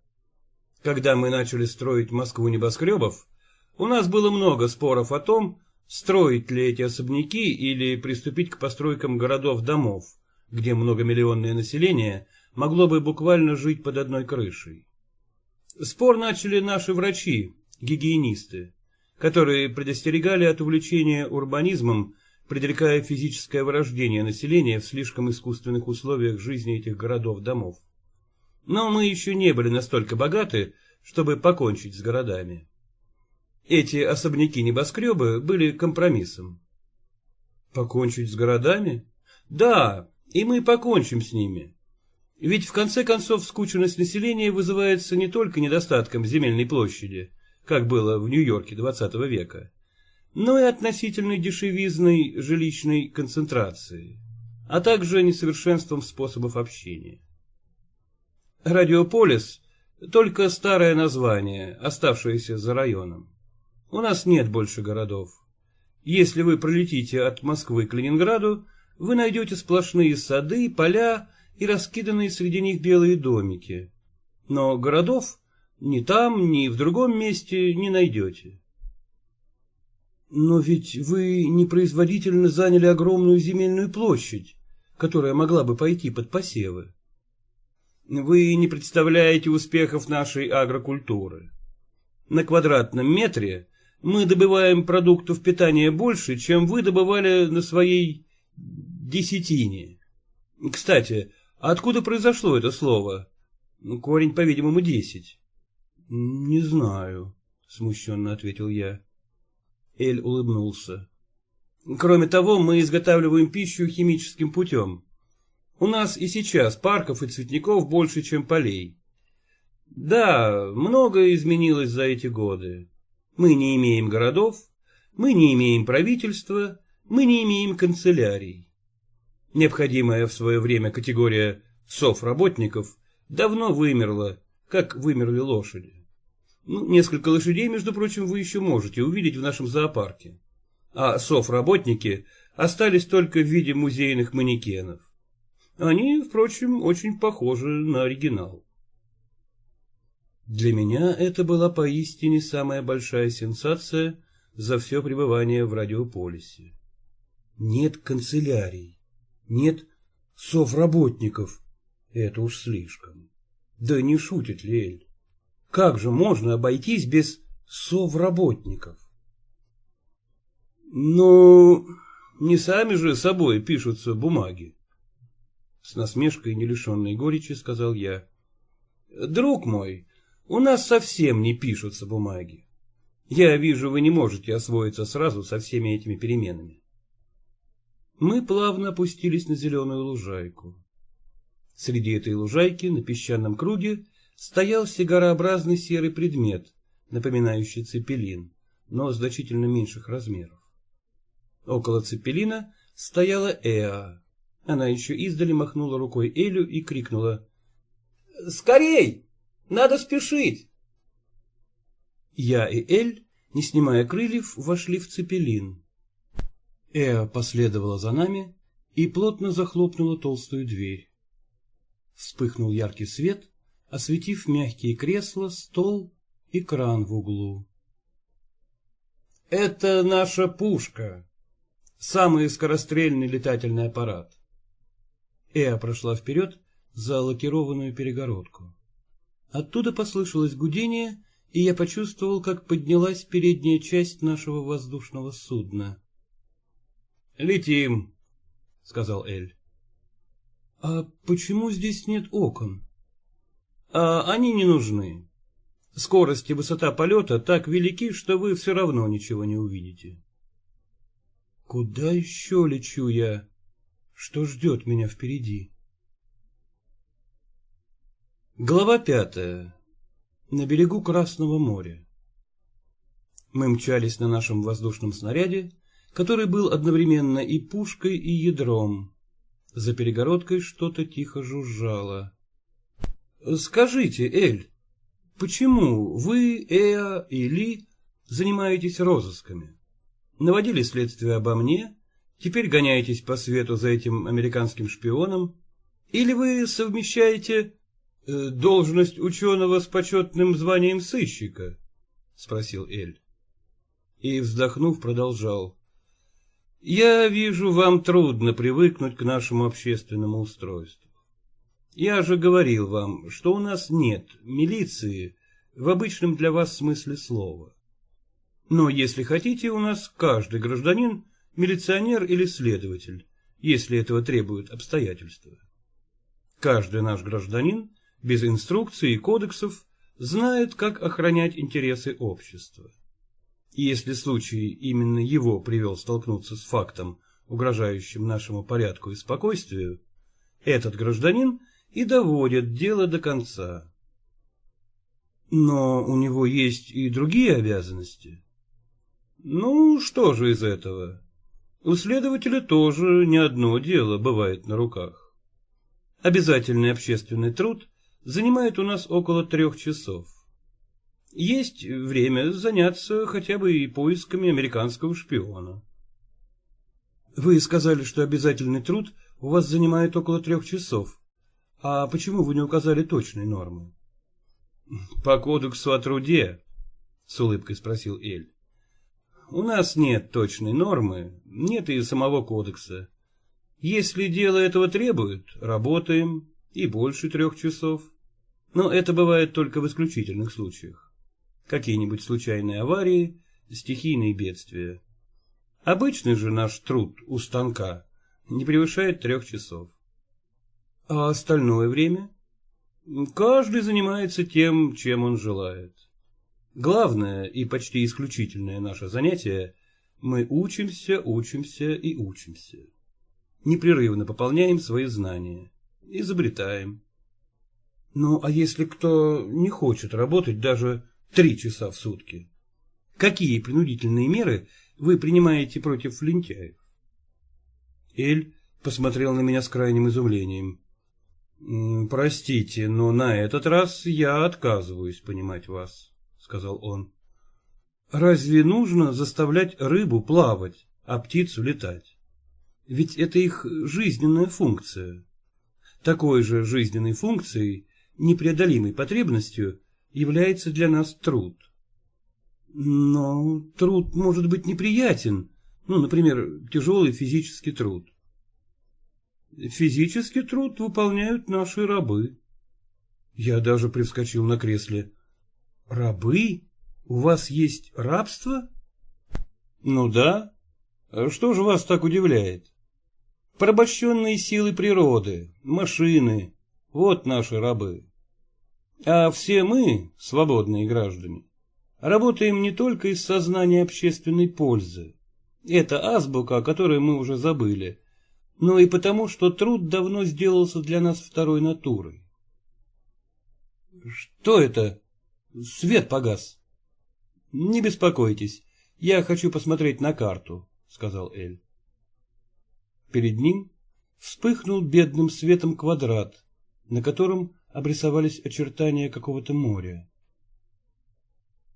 Когда мы начали строить Москву небоскребов, у нас было много споров о том, строить ли эти особняки или приступить к постройкам городов-домов, где многомиллионное население могло бы буквально жить под одной крышей. Спор начали наши врачи, гигиенисты, которые предостерегали от увлечения урбанизмом, предрекая физическое вырождение населения в слишком искусственных условиях жизни этих городов-домов. Но мы еще не были настолько богаты, чтобы покончить с городами. Эти особняки-небоскребы были компромиссом. Покончить с городами? Да, и мы покончим с ними. Ведь в конце концов скученность населения вызывается не только недостатком земельной площади, как было в Нью-Йорке XX века, но и относительной дешевизной жилищной концентрации, а также несовершенством способов общения. Радиополис – только старое название, оставшееся за районом. У нас нет больше городов. Если вы пролетите от Москвы к Ленинграду, вы найдете сплошные сады, поля и раскиданные среди них белые домики. Но городов ни там, ни в другом месте не найдете. Но ведь вы непроизводительно заняли огромную земельную площадь, которая могла бы пойти под посевы. Вы не представляете успехов нашей агрокультуры. На квадратном метре мы добываем продуктов питания больше, чем вы добывали на своей десятине. Кстати, откуда произошло это слово? Корень, по-видимому, десять. Не знаю, смущенно ответил я. Эль улыбнулся. Кроме того, мы изготавливаем пищу химическим путем. У нас и сейчас парков и цветников больше, чем полей. Да, многое изменилось за эти годы. Мы не имеем городов, мы не имеем правительства, мы не имеем канцелярий. Необходимая в свое время категория сов-работников давно вымерла, как вымерли лошади. Ну, несколько лошадей, между прочим, вы еще можете увидеть в нашем зоопарке. А сов-работники остались только в виде музейных манекенов. Они, впрочем, очень похожи на оригинал. Для меня это была поистине самая большая сенсация за все пребывание в радиополисе. Нет канцелярий, нет совработников. Это уж слишком. Да не шутит ли Эль? Как же можно обойтись без совработников? Ну, не сами же собой пишутся бумаги. С насмешкой, не лишенной горечи, сказал я. Друг мой, у нас совсем не пишутся бумаги. Я вижу, вы не можете освоиться сразу со всеми этими переменами. Мы плавно опустились на зеленую лужайку. Среди этой лужайки на песчаном круге стоял сигарообразный серый предмет, напоминающий цепелин, но значительно меньших размеров. Около цепелина стояла Эа. Она еще издали махнула рукой Элю и крикнула. — Скорей! Надо спешить! Я и Эль, не снимая крыльев, вошли в цепелин. Эа последовала за нами и плотно захлопнула толстую дверь. Вспыхнул яркий свет, осветив мягкие кресла, стол и кран в углу. «Это наша пушка, самый скорострельный летательный аппарат». Эа прошла вперед за лакированную перегородку. Оттуда послышалось гудение, и я почувствовал, как поднялась передняя часть нашего воздушного судна. «Летим», — сказал Эль. «А почему здесь нет окон?» «А они не нужны. Скорость и высота полета так велики, что вы все равно ничего не увидите. Куда еще лечу я? Что ждет меня впереди? Глава пятая. На берегу Красного моря. Мы мчались на нашем воздушном снаряде, который был одновременно и пушкой, и ядром. За перегородкой что-то тихо жужжало. — Скажите, Эль, почему вы, Эа и Ли занимаетесь розысками? Наводили следствие обо мне, теперь гоняетесь по свету за этим американским шпионом? Или вы совмещаете э, должность ученого с почетным званием сыщика? — спросил Эль. И, вздохнув, продолжал. Я вижу, вам трудно привыкнуть к нашему общественному устройству. Я же говорил вам, что у нас нет милиции в обычном для вас смысле слова. Но если хотите, у нас каждый гражданин милиционер или следователь, если этого требуют обстоятельства. Каждый наш гражданин, без инструкций и кодексов, знает, как охранять интересы общества. И если случай именно его привел столкнуться с фактом, угрожающим нашему порядку и спокойствию, этот гражданин и доводит дело до конца. Но у него есть и другие обязанности. Ну, что же из этого? У следователя тоже не одно дело бывает на руках. Обязательный общественный труд занимает у нас около трех часов. Есть время заняться хотя бы и поисками американского шпиона. Вы сказали, что обязательный труд у вас занимает около трех часов. А почему вы не указали точной нормы? По кодексу о труде, с улыбкой спросил Эль. У нас нет точной нормы, нет и самого кодекса. Если дело этого требует, работаем и больше трех часов. Но это бывает только в исключительных случаях какие-нибудь случайные аварии, стихийные бедствия. Обычный же наш труд у станка не превышает трех часов. А остальное время? Каждый занимается тем, чем он желает. Главное и почти исключительное наше занятие – мы учимся, учимся и учимся. Непрерывно пополняем свои знания, изобретаем. Ну, а если кто не хочет работать даже три часа в сутки. Какие принудительные меры вы принимаете против лентяев? Эль посмотрел на меня с крайним изумлением. «Простите, но на этот раз я отказываюсь понимать вас», — сказал он. «Разве нужно заставлять рыбу плавать, а птицу летать? Ведь это их жизненная функция. Такой же жизненной функцией, непреодолимой потребностью, является для нас труд. Но труд может быть неприятен, ну, например, тяжелый физический труд. Физический труд выполняют наши рабы. Я даже привскочил на кресле. Рабы? У вас есть рабство? Ну да. Что же вас так удивляет? Порабощенные силы природы, машины, вот наши рабы. А все мы, свободные граждане, работаем не только из сознания общественной пользы. Это азбука, о которой мы уже забыли, но и потому, что труд давно сделался для нас второй натурой. Что это? Свет погас. Не беспокойтесь, я хочу посмотреть на карту, сказал Эль. Перед ним вспыхнул бедным светом квадрат, на котором обрисовались очертания какого-то моря.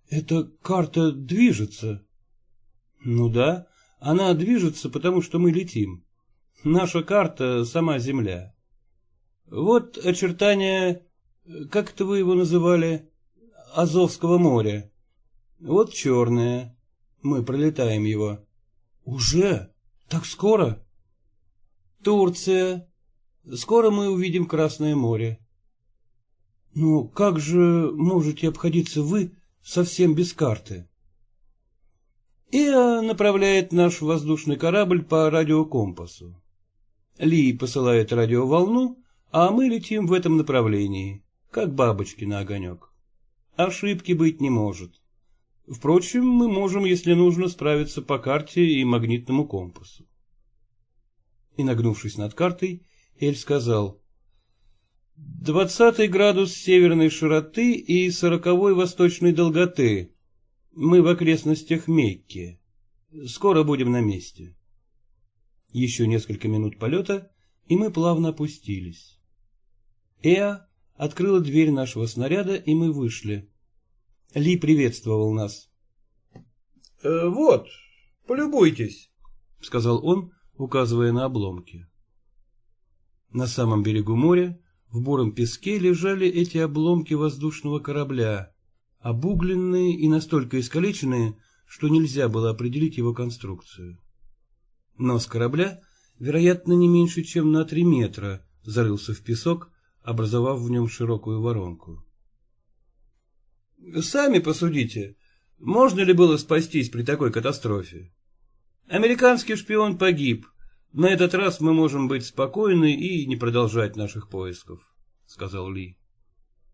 «Эта карта движется?» «Ну да, она движется, потому что мы летим. Наша карта — сама Земля. Вот очертания, как это вы его называли, Азовского моря. Вот черное. Мы пролетаем его». «Уже? Так скоро?» «Турция. Скоро мы увидим Красное море. Но как же можете обходиться вы совсем без карты? Иа направляет наш воздушный корабль по радиокомпасу. Ли посылает радиоволну, а мы летим в этом направлении, как бабочки на огонек. Ошибки быть не может. Впрочем, мы можем, если нужно, справиться по карте и магнитному компасу. И, нагнувшись над картой, Эль сказал, «Двадцатый градус северной широты и сороковой восточной долготы. Мы в окрестностях Мекки. Скоро будем на месте». Еще несколько минут полета, и мы плавно опустились. Эа открыла дверь нашего снаряда, и мы вышли. Ли приветствовал нас. «Э, «Вот, полюбуйтесь», — сказал он, указывая на обломки. На самом берегу моря, в буром песке, лежали эти обломки воздушного корабля, обугленные и настолько искалеченные, что нельзя было определить его конструкцию. Нос корабля, вероятно, не меньше, чем на три метра, зарылся в песок, образовав в нем широкую воронку. Сами посудите, можно ли было спастись при такой катастрофе? Американский шпион погиб. На этот раз мы можем быть спокойны и не продолжать наших поисков, — сказал Ли.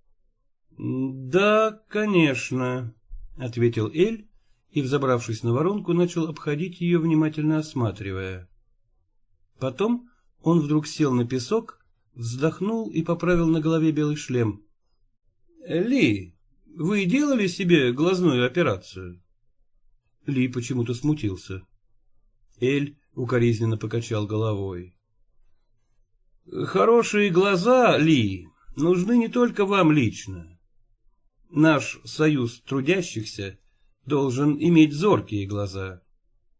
— Да, конечно, — ответил Эль и, взобравшись на воронку, начал обходить ее, внимательно осматривая. Потом он вдруг сел на песок, вздохнул и поправил на голове белый шлем. — Ли, вы делали себе глазную операцию? Ли почему-то смутился. Эль укоризненно покачал головой. Хорошие глаза, Ли, нужны не только вам лично. Наш союз трудящихся должен иметь зоркие глаза.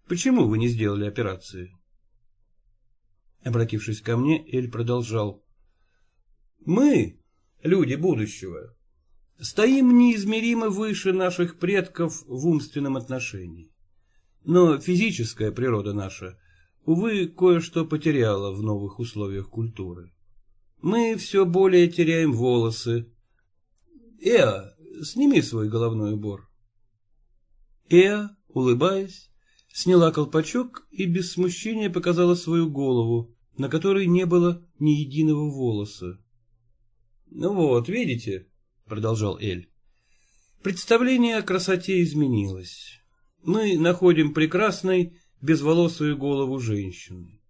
Почему вы не сделали операции? Обратившись ко мне, Эль продолжал. Мы, люди будущего, стоим неизмеримо выше наших предков в умственном отношении. Но физическая природа наша, увы, кое-что потеряла в новых условиях культуры. Мы все более теряем волосы. Эа, сними свой головной убор. Эа, улыбаясь, сняла колпачок и без смущения показала свою голову, на которой не было ни единого волоса. — Ну вот, видите, — продолжал Эль. Представление о красоте изменилось. Мы находим прекрасной, безволосую голову женщины.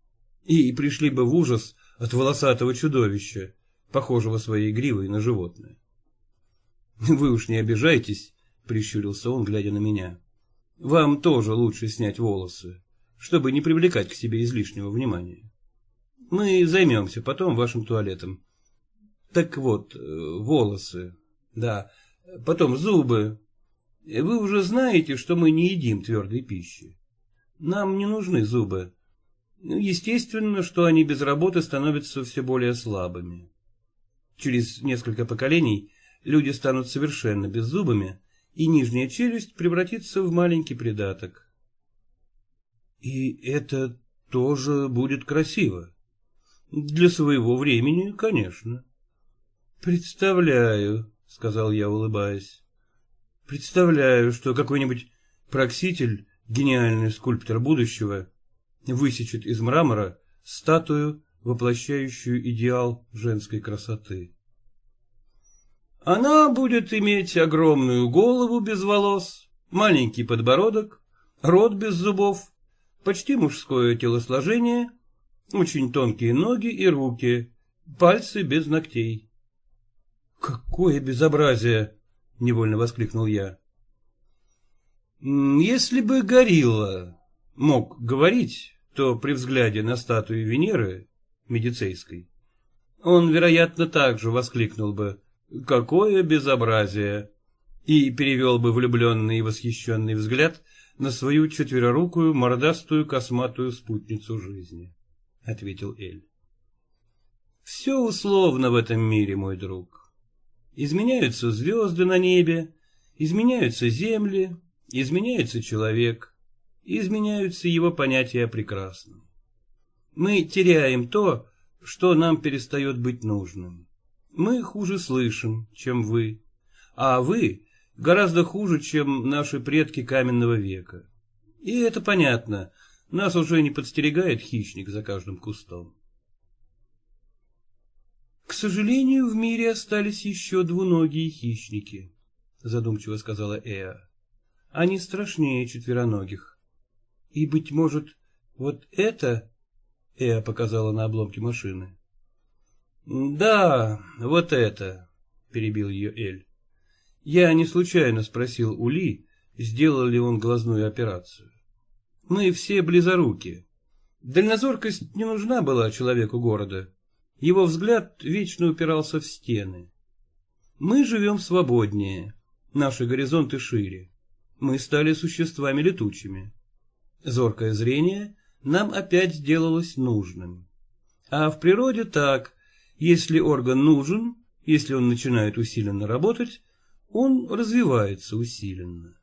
И пришли бы в ужас от волосатого чудовища, похожего своей гривой на животное. — Вы уж не обижайтесь, — прищурился он, глядя на меня. — Вам тоже лучше снять волосы, чтобы не привлекать к себе излишнего внимания. Мы займемся потом вашим туалетом. Так вот, э, волосы, да. Потом зубы. Вы уже знаете, что мы не едим твердой пищи. Нам не нужны зубы. Естественно, что они без работы становятся все более слабыми. Через несколько поколений люди станут совершенно беззубыми, и нижняя челюсть превратится в маленький придаток. И это тоже будет красиво. Для своего времени, конечно. Представляю, — сказал я, улыбаясь. Представляю, что какой-нибудь прокситель, гениальный скульптор будущего, высечет из мрамора статую, воплощающую идеал женской красоты. Она будет иметь огромную голову без волос, маленький подбородок, рот без зубов, почти мужское телосложение, очень тонкие ноги и руки, пальцы без ногтей. «Какое безобразие!» — невольно воскликнул я. «Если бы горилла мог говорить, то при взгляде на статую Венеры, медицейской, он, вероятно, также воскликнул бы «Какое безобразие!» и перевел бы влюбленный и восхищенный взгляд на свою четверорукую, мордастую, косматую спутницу жизни, — ответил Эль. — Все условно в этом мире, мой друг. Изменяются звезды на небе, изменяются земли, изменяется человек, изменяются его понятия о прекрасном. Мы теряем то, что нам перестает быть нужным. Мы хуже слышим, чем вы, а вы гораздо хуже, чем наши предки каменного века. И это понятно, нас уже не подстерегает хищник за каждым кустом. К сожалению, в мире остались еще двуногие хищники, задумчиво сказала Эа. Они страшнее четвероногих. И, быть может, вот это... Эа показала на обломки машины. Да, вот это, перебил ее Эль. Я не случайно спросил у Ли, сделал ли он глазную операцию. Мы все близоруки. Дальнозоркость не нужна была человеку города. Его взгляд вечно упирался в стены. Мы живем свободнее, наши горизонты шире. Мы стали существами летучими. Зоркое зрение нам опять сделалось нужным. А в природе так, если орган нужен, если он начинает усиленно работать, он развивается усиленно.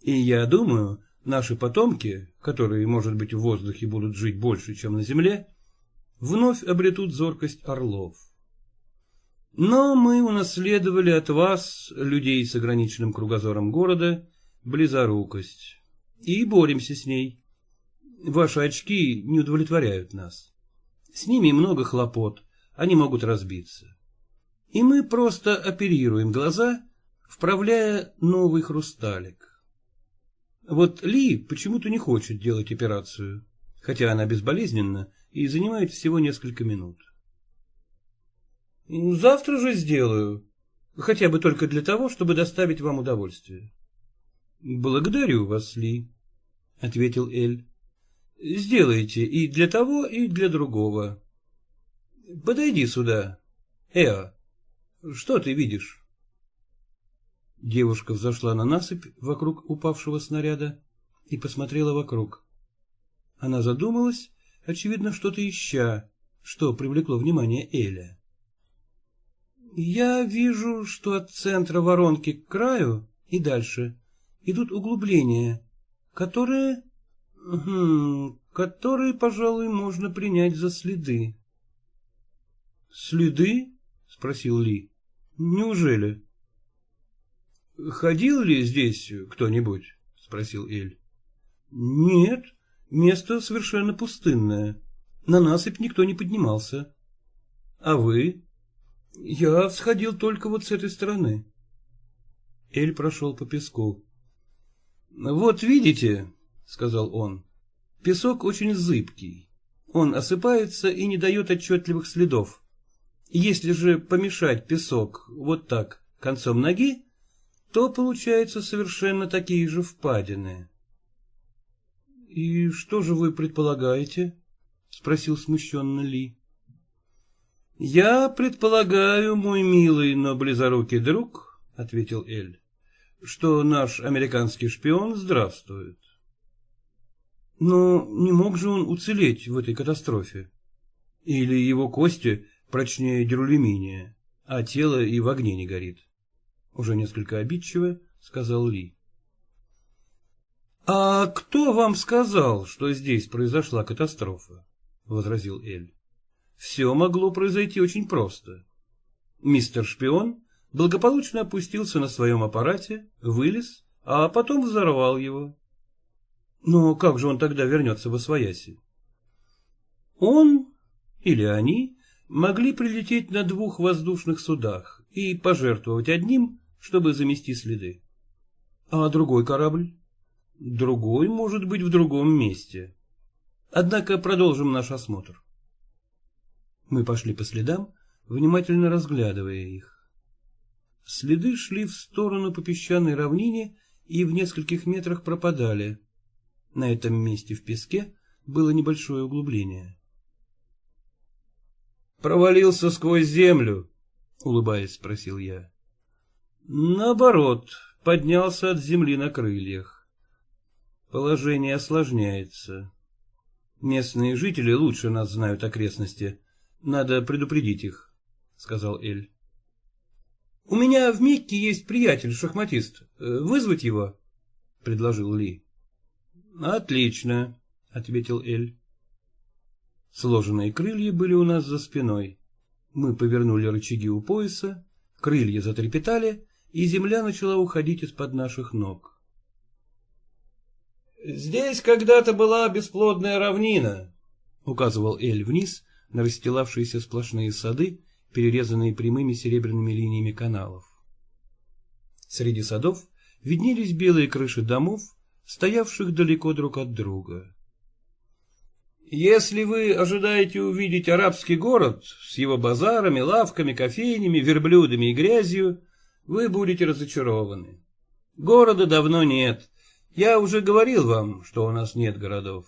И я думаю, наши потомки, которые, может быть, в воздухе будут жить больше, чем на земле, вновь обретут зоркость орлов. Но мы унаследовали от вас, людей с ограниченным кругозором города, близорукость, и боремся с ней. Ваши очки не удовлетворяют нас. С ними много хлопот, они могут разбиться. И мы просто оперируем глаза, вправляя новый хрусталик. Вот Ли почему-то не хочет делать операцию, хотя она безболезненна и занимает всего несколько минут. Завтра же сделаю, хотя бы только для того, чтобы доставить вам удовольствие. Благодарю вас, Ли, ответил Эль. Сделайте и для того, и для другого. Подойди сюда. Эа, что ты видишь? Девушка взошла на насыпь вокруг упавшего снаряда и посмотрела вокруг. Она задумалась, очевидно, что-то ища, что привлекло внимание Эля. Я вижу, что от центра воронки к краю и дальше идут углубления, которые... Хм, которые, пожалуй, можно принять за следы. «Следы?» — спросил Ли. «Неужели?» «Ходил ли здесь кто-нибудь?» — спросил Эль. «Нет, место совершенно пустынное. На насыпь никто не поднимался. А вы?» Я сходил только вот с этой стороны. Эль прошел по песку. Вот видите, сказал он, песок очень зыбкий. Он осыпается и не дает отчетливых следов. Если же помешать песок вот так концом ноги, то получаются совершенно такие же впадины. — И что же вы предполагаете? — спросил смущенно Ли. — Я предполагаю, мой милый, но близорукий друг, — ответил Эль, — что наш американский шпион здравствует. Но не мог же он уцелеть в этой катастрофе? Или его кости прочнее дюралюминия, а тело и в огне не горит? Уже несколько обидчиво сказал Ли. — А кто вам сказал, что здесь произошла катастрофа? — возразил Эль. Все могло произойти очень просто. Мистер Шпион благополучно опустился на своем аппарате, вылез, а потом взорвал его. Но как же он тогда вернется в Освояси? Он или они могли прилететь на двух воздушных судах и пожертвовать одним, чтобы замести следы. А другой корабль? Другой может быть в другом месте. Однако продолжим наш осмотр. Мы пошли по следам, внимательно разглядывая их. Следы шли в сторону по песчаной равнине и в нескольких метрах пропадали. На этом месте в песке было небольшое углубление. «Провалился сквозь землю?» — улыбаясь, спросил я. «Наоборот, поднялся от земли на крыльях. Положение осложняется. Местные жители лучше нас знают окрестности, надо предупредить их, — сказал Эль. — У меня в Мекке есть приятель-шахматист. Вызвать его? — предложил Ли. — Отлично, — ответил Эль. Сложенные крылья были у нас за спиной. Мы повернули рычаги у пояса, крылья затрепетали, и земля начала уходить из-под наших ног. «Здесь когда-то была бесплодная равнина», — указывал Эль вниз, на расстилавшиеся сплошные сады, перерезанные прямыми серебряными линиями каналов. Среди садов виднелись белые крыши домов, стоявших далеко друг от друга. Если вы ожидаете увидеть арабский город с его базарами, лавками, кофейнями, верблюдами и грязью, вы будете разочарованы. Города давно нет. Я уже говорил вам, что у нас нет городов.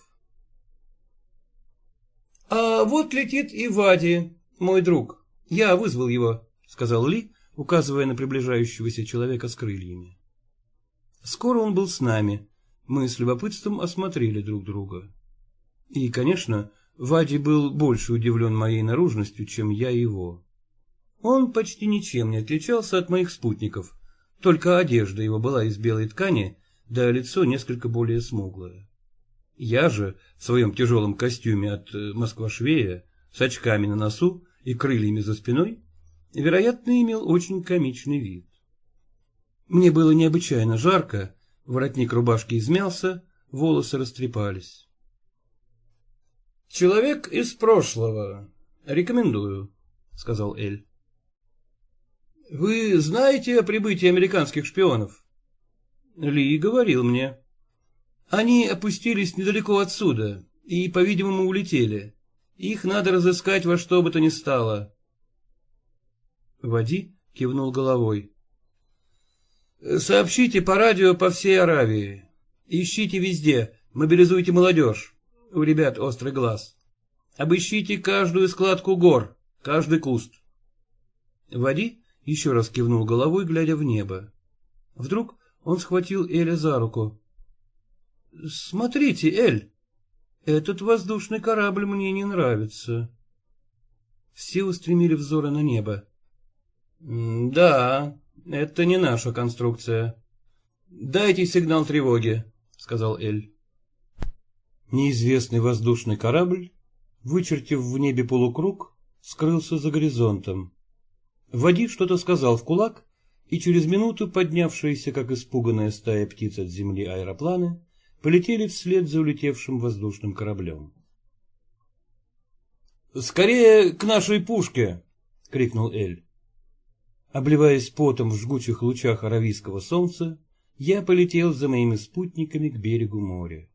— А вот летит и Вади, мой друг. Я вызвал его, — сказал Ли, указывая на приближающегося человека с крыльями. Скоро он был с нами. Мы с любопытством осмотрели друг друга. И, конечно, Вади был больше удивлен моей наружностью, чем я его. Он почти ничем не отличался от моих спутников, только одежда его была из белой ткани, да лицо несколько более смуглое. Я же в своем тяжелом костюме от э, москва-швея, с очками на носу и крыльями за спиной, вероятно, имел очень комичный вид. Мне было необычайно жарко, воротник рубашки измялся, волосы растрепались. «Человек из прошлого. Рекомендую», — сказал Эль. «Вы знаете о прибытии американских шпионов?» Ли говорил мне. «Они опустились недалеко отсюда и, по-видимому, улетели. Их надо разыскать во что бы то ни стало». Вади кивнул головой. «Сообщите по радио по всей Аравии. Ищите везде, мобилизуйте молодежь. У ребят острый глаз. Обыщите каждую складку гор, каждый куст. Вади еще раз кивнул головой, глядя в небо. Вдруг он схватил Эля за руку. — Смотрите, Эль, этот воздушный корабль мне не нравится. Все устремили взоры на небо. — Да, это не наша конструкция. — Дайте сигнал тревоги, — сказал Эль. Неизвестный воздушный корабль, вычертив в небе полукруг, скрылся за горизонтом. Води что-то сказал в кулак, и через минуту поднявшиеся, как испуганная стая птиц от земли аэропланы, полетели вслед за улетевшим воздушным кораблем. «Скорее к нашей пушке!» — крикнул Эль. Обливаясь потом в жгучих лучах аравийского солнца, я полетел за моими спутниками к берегу моря.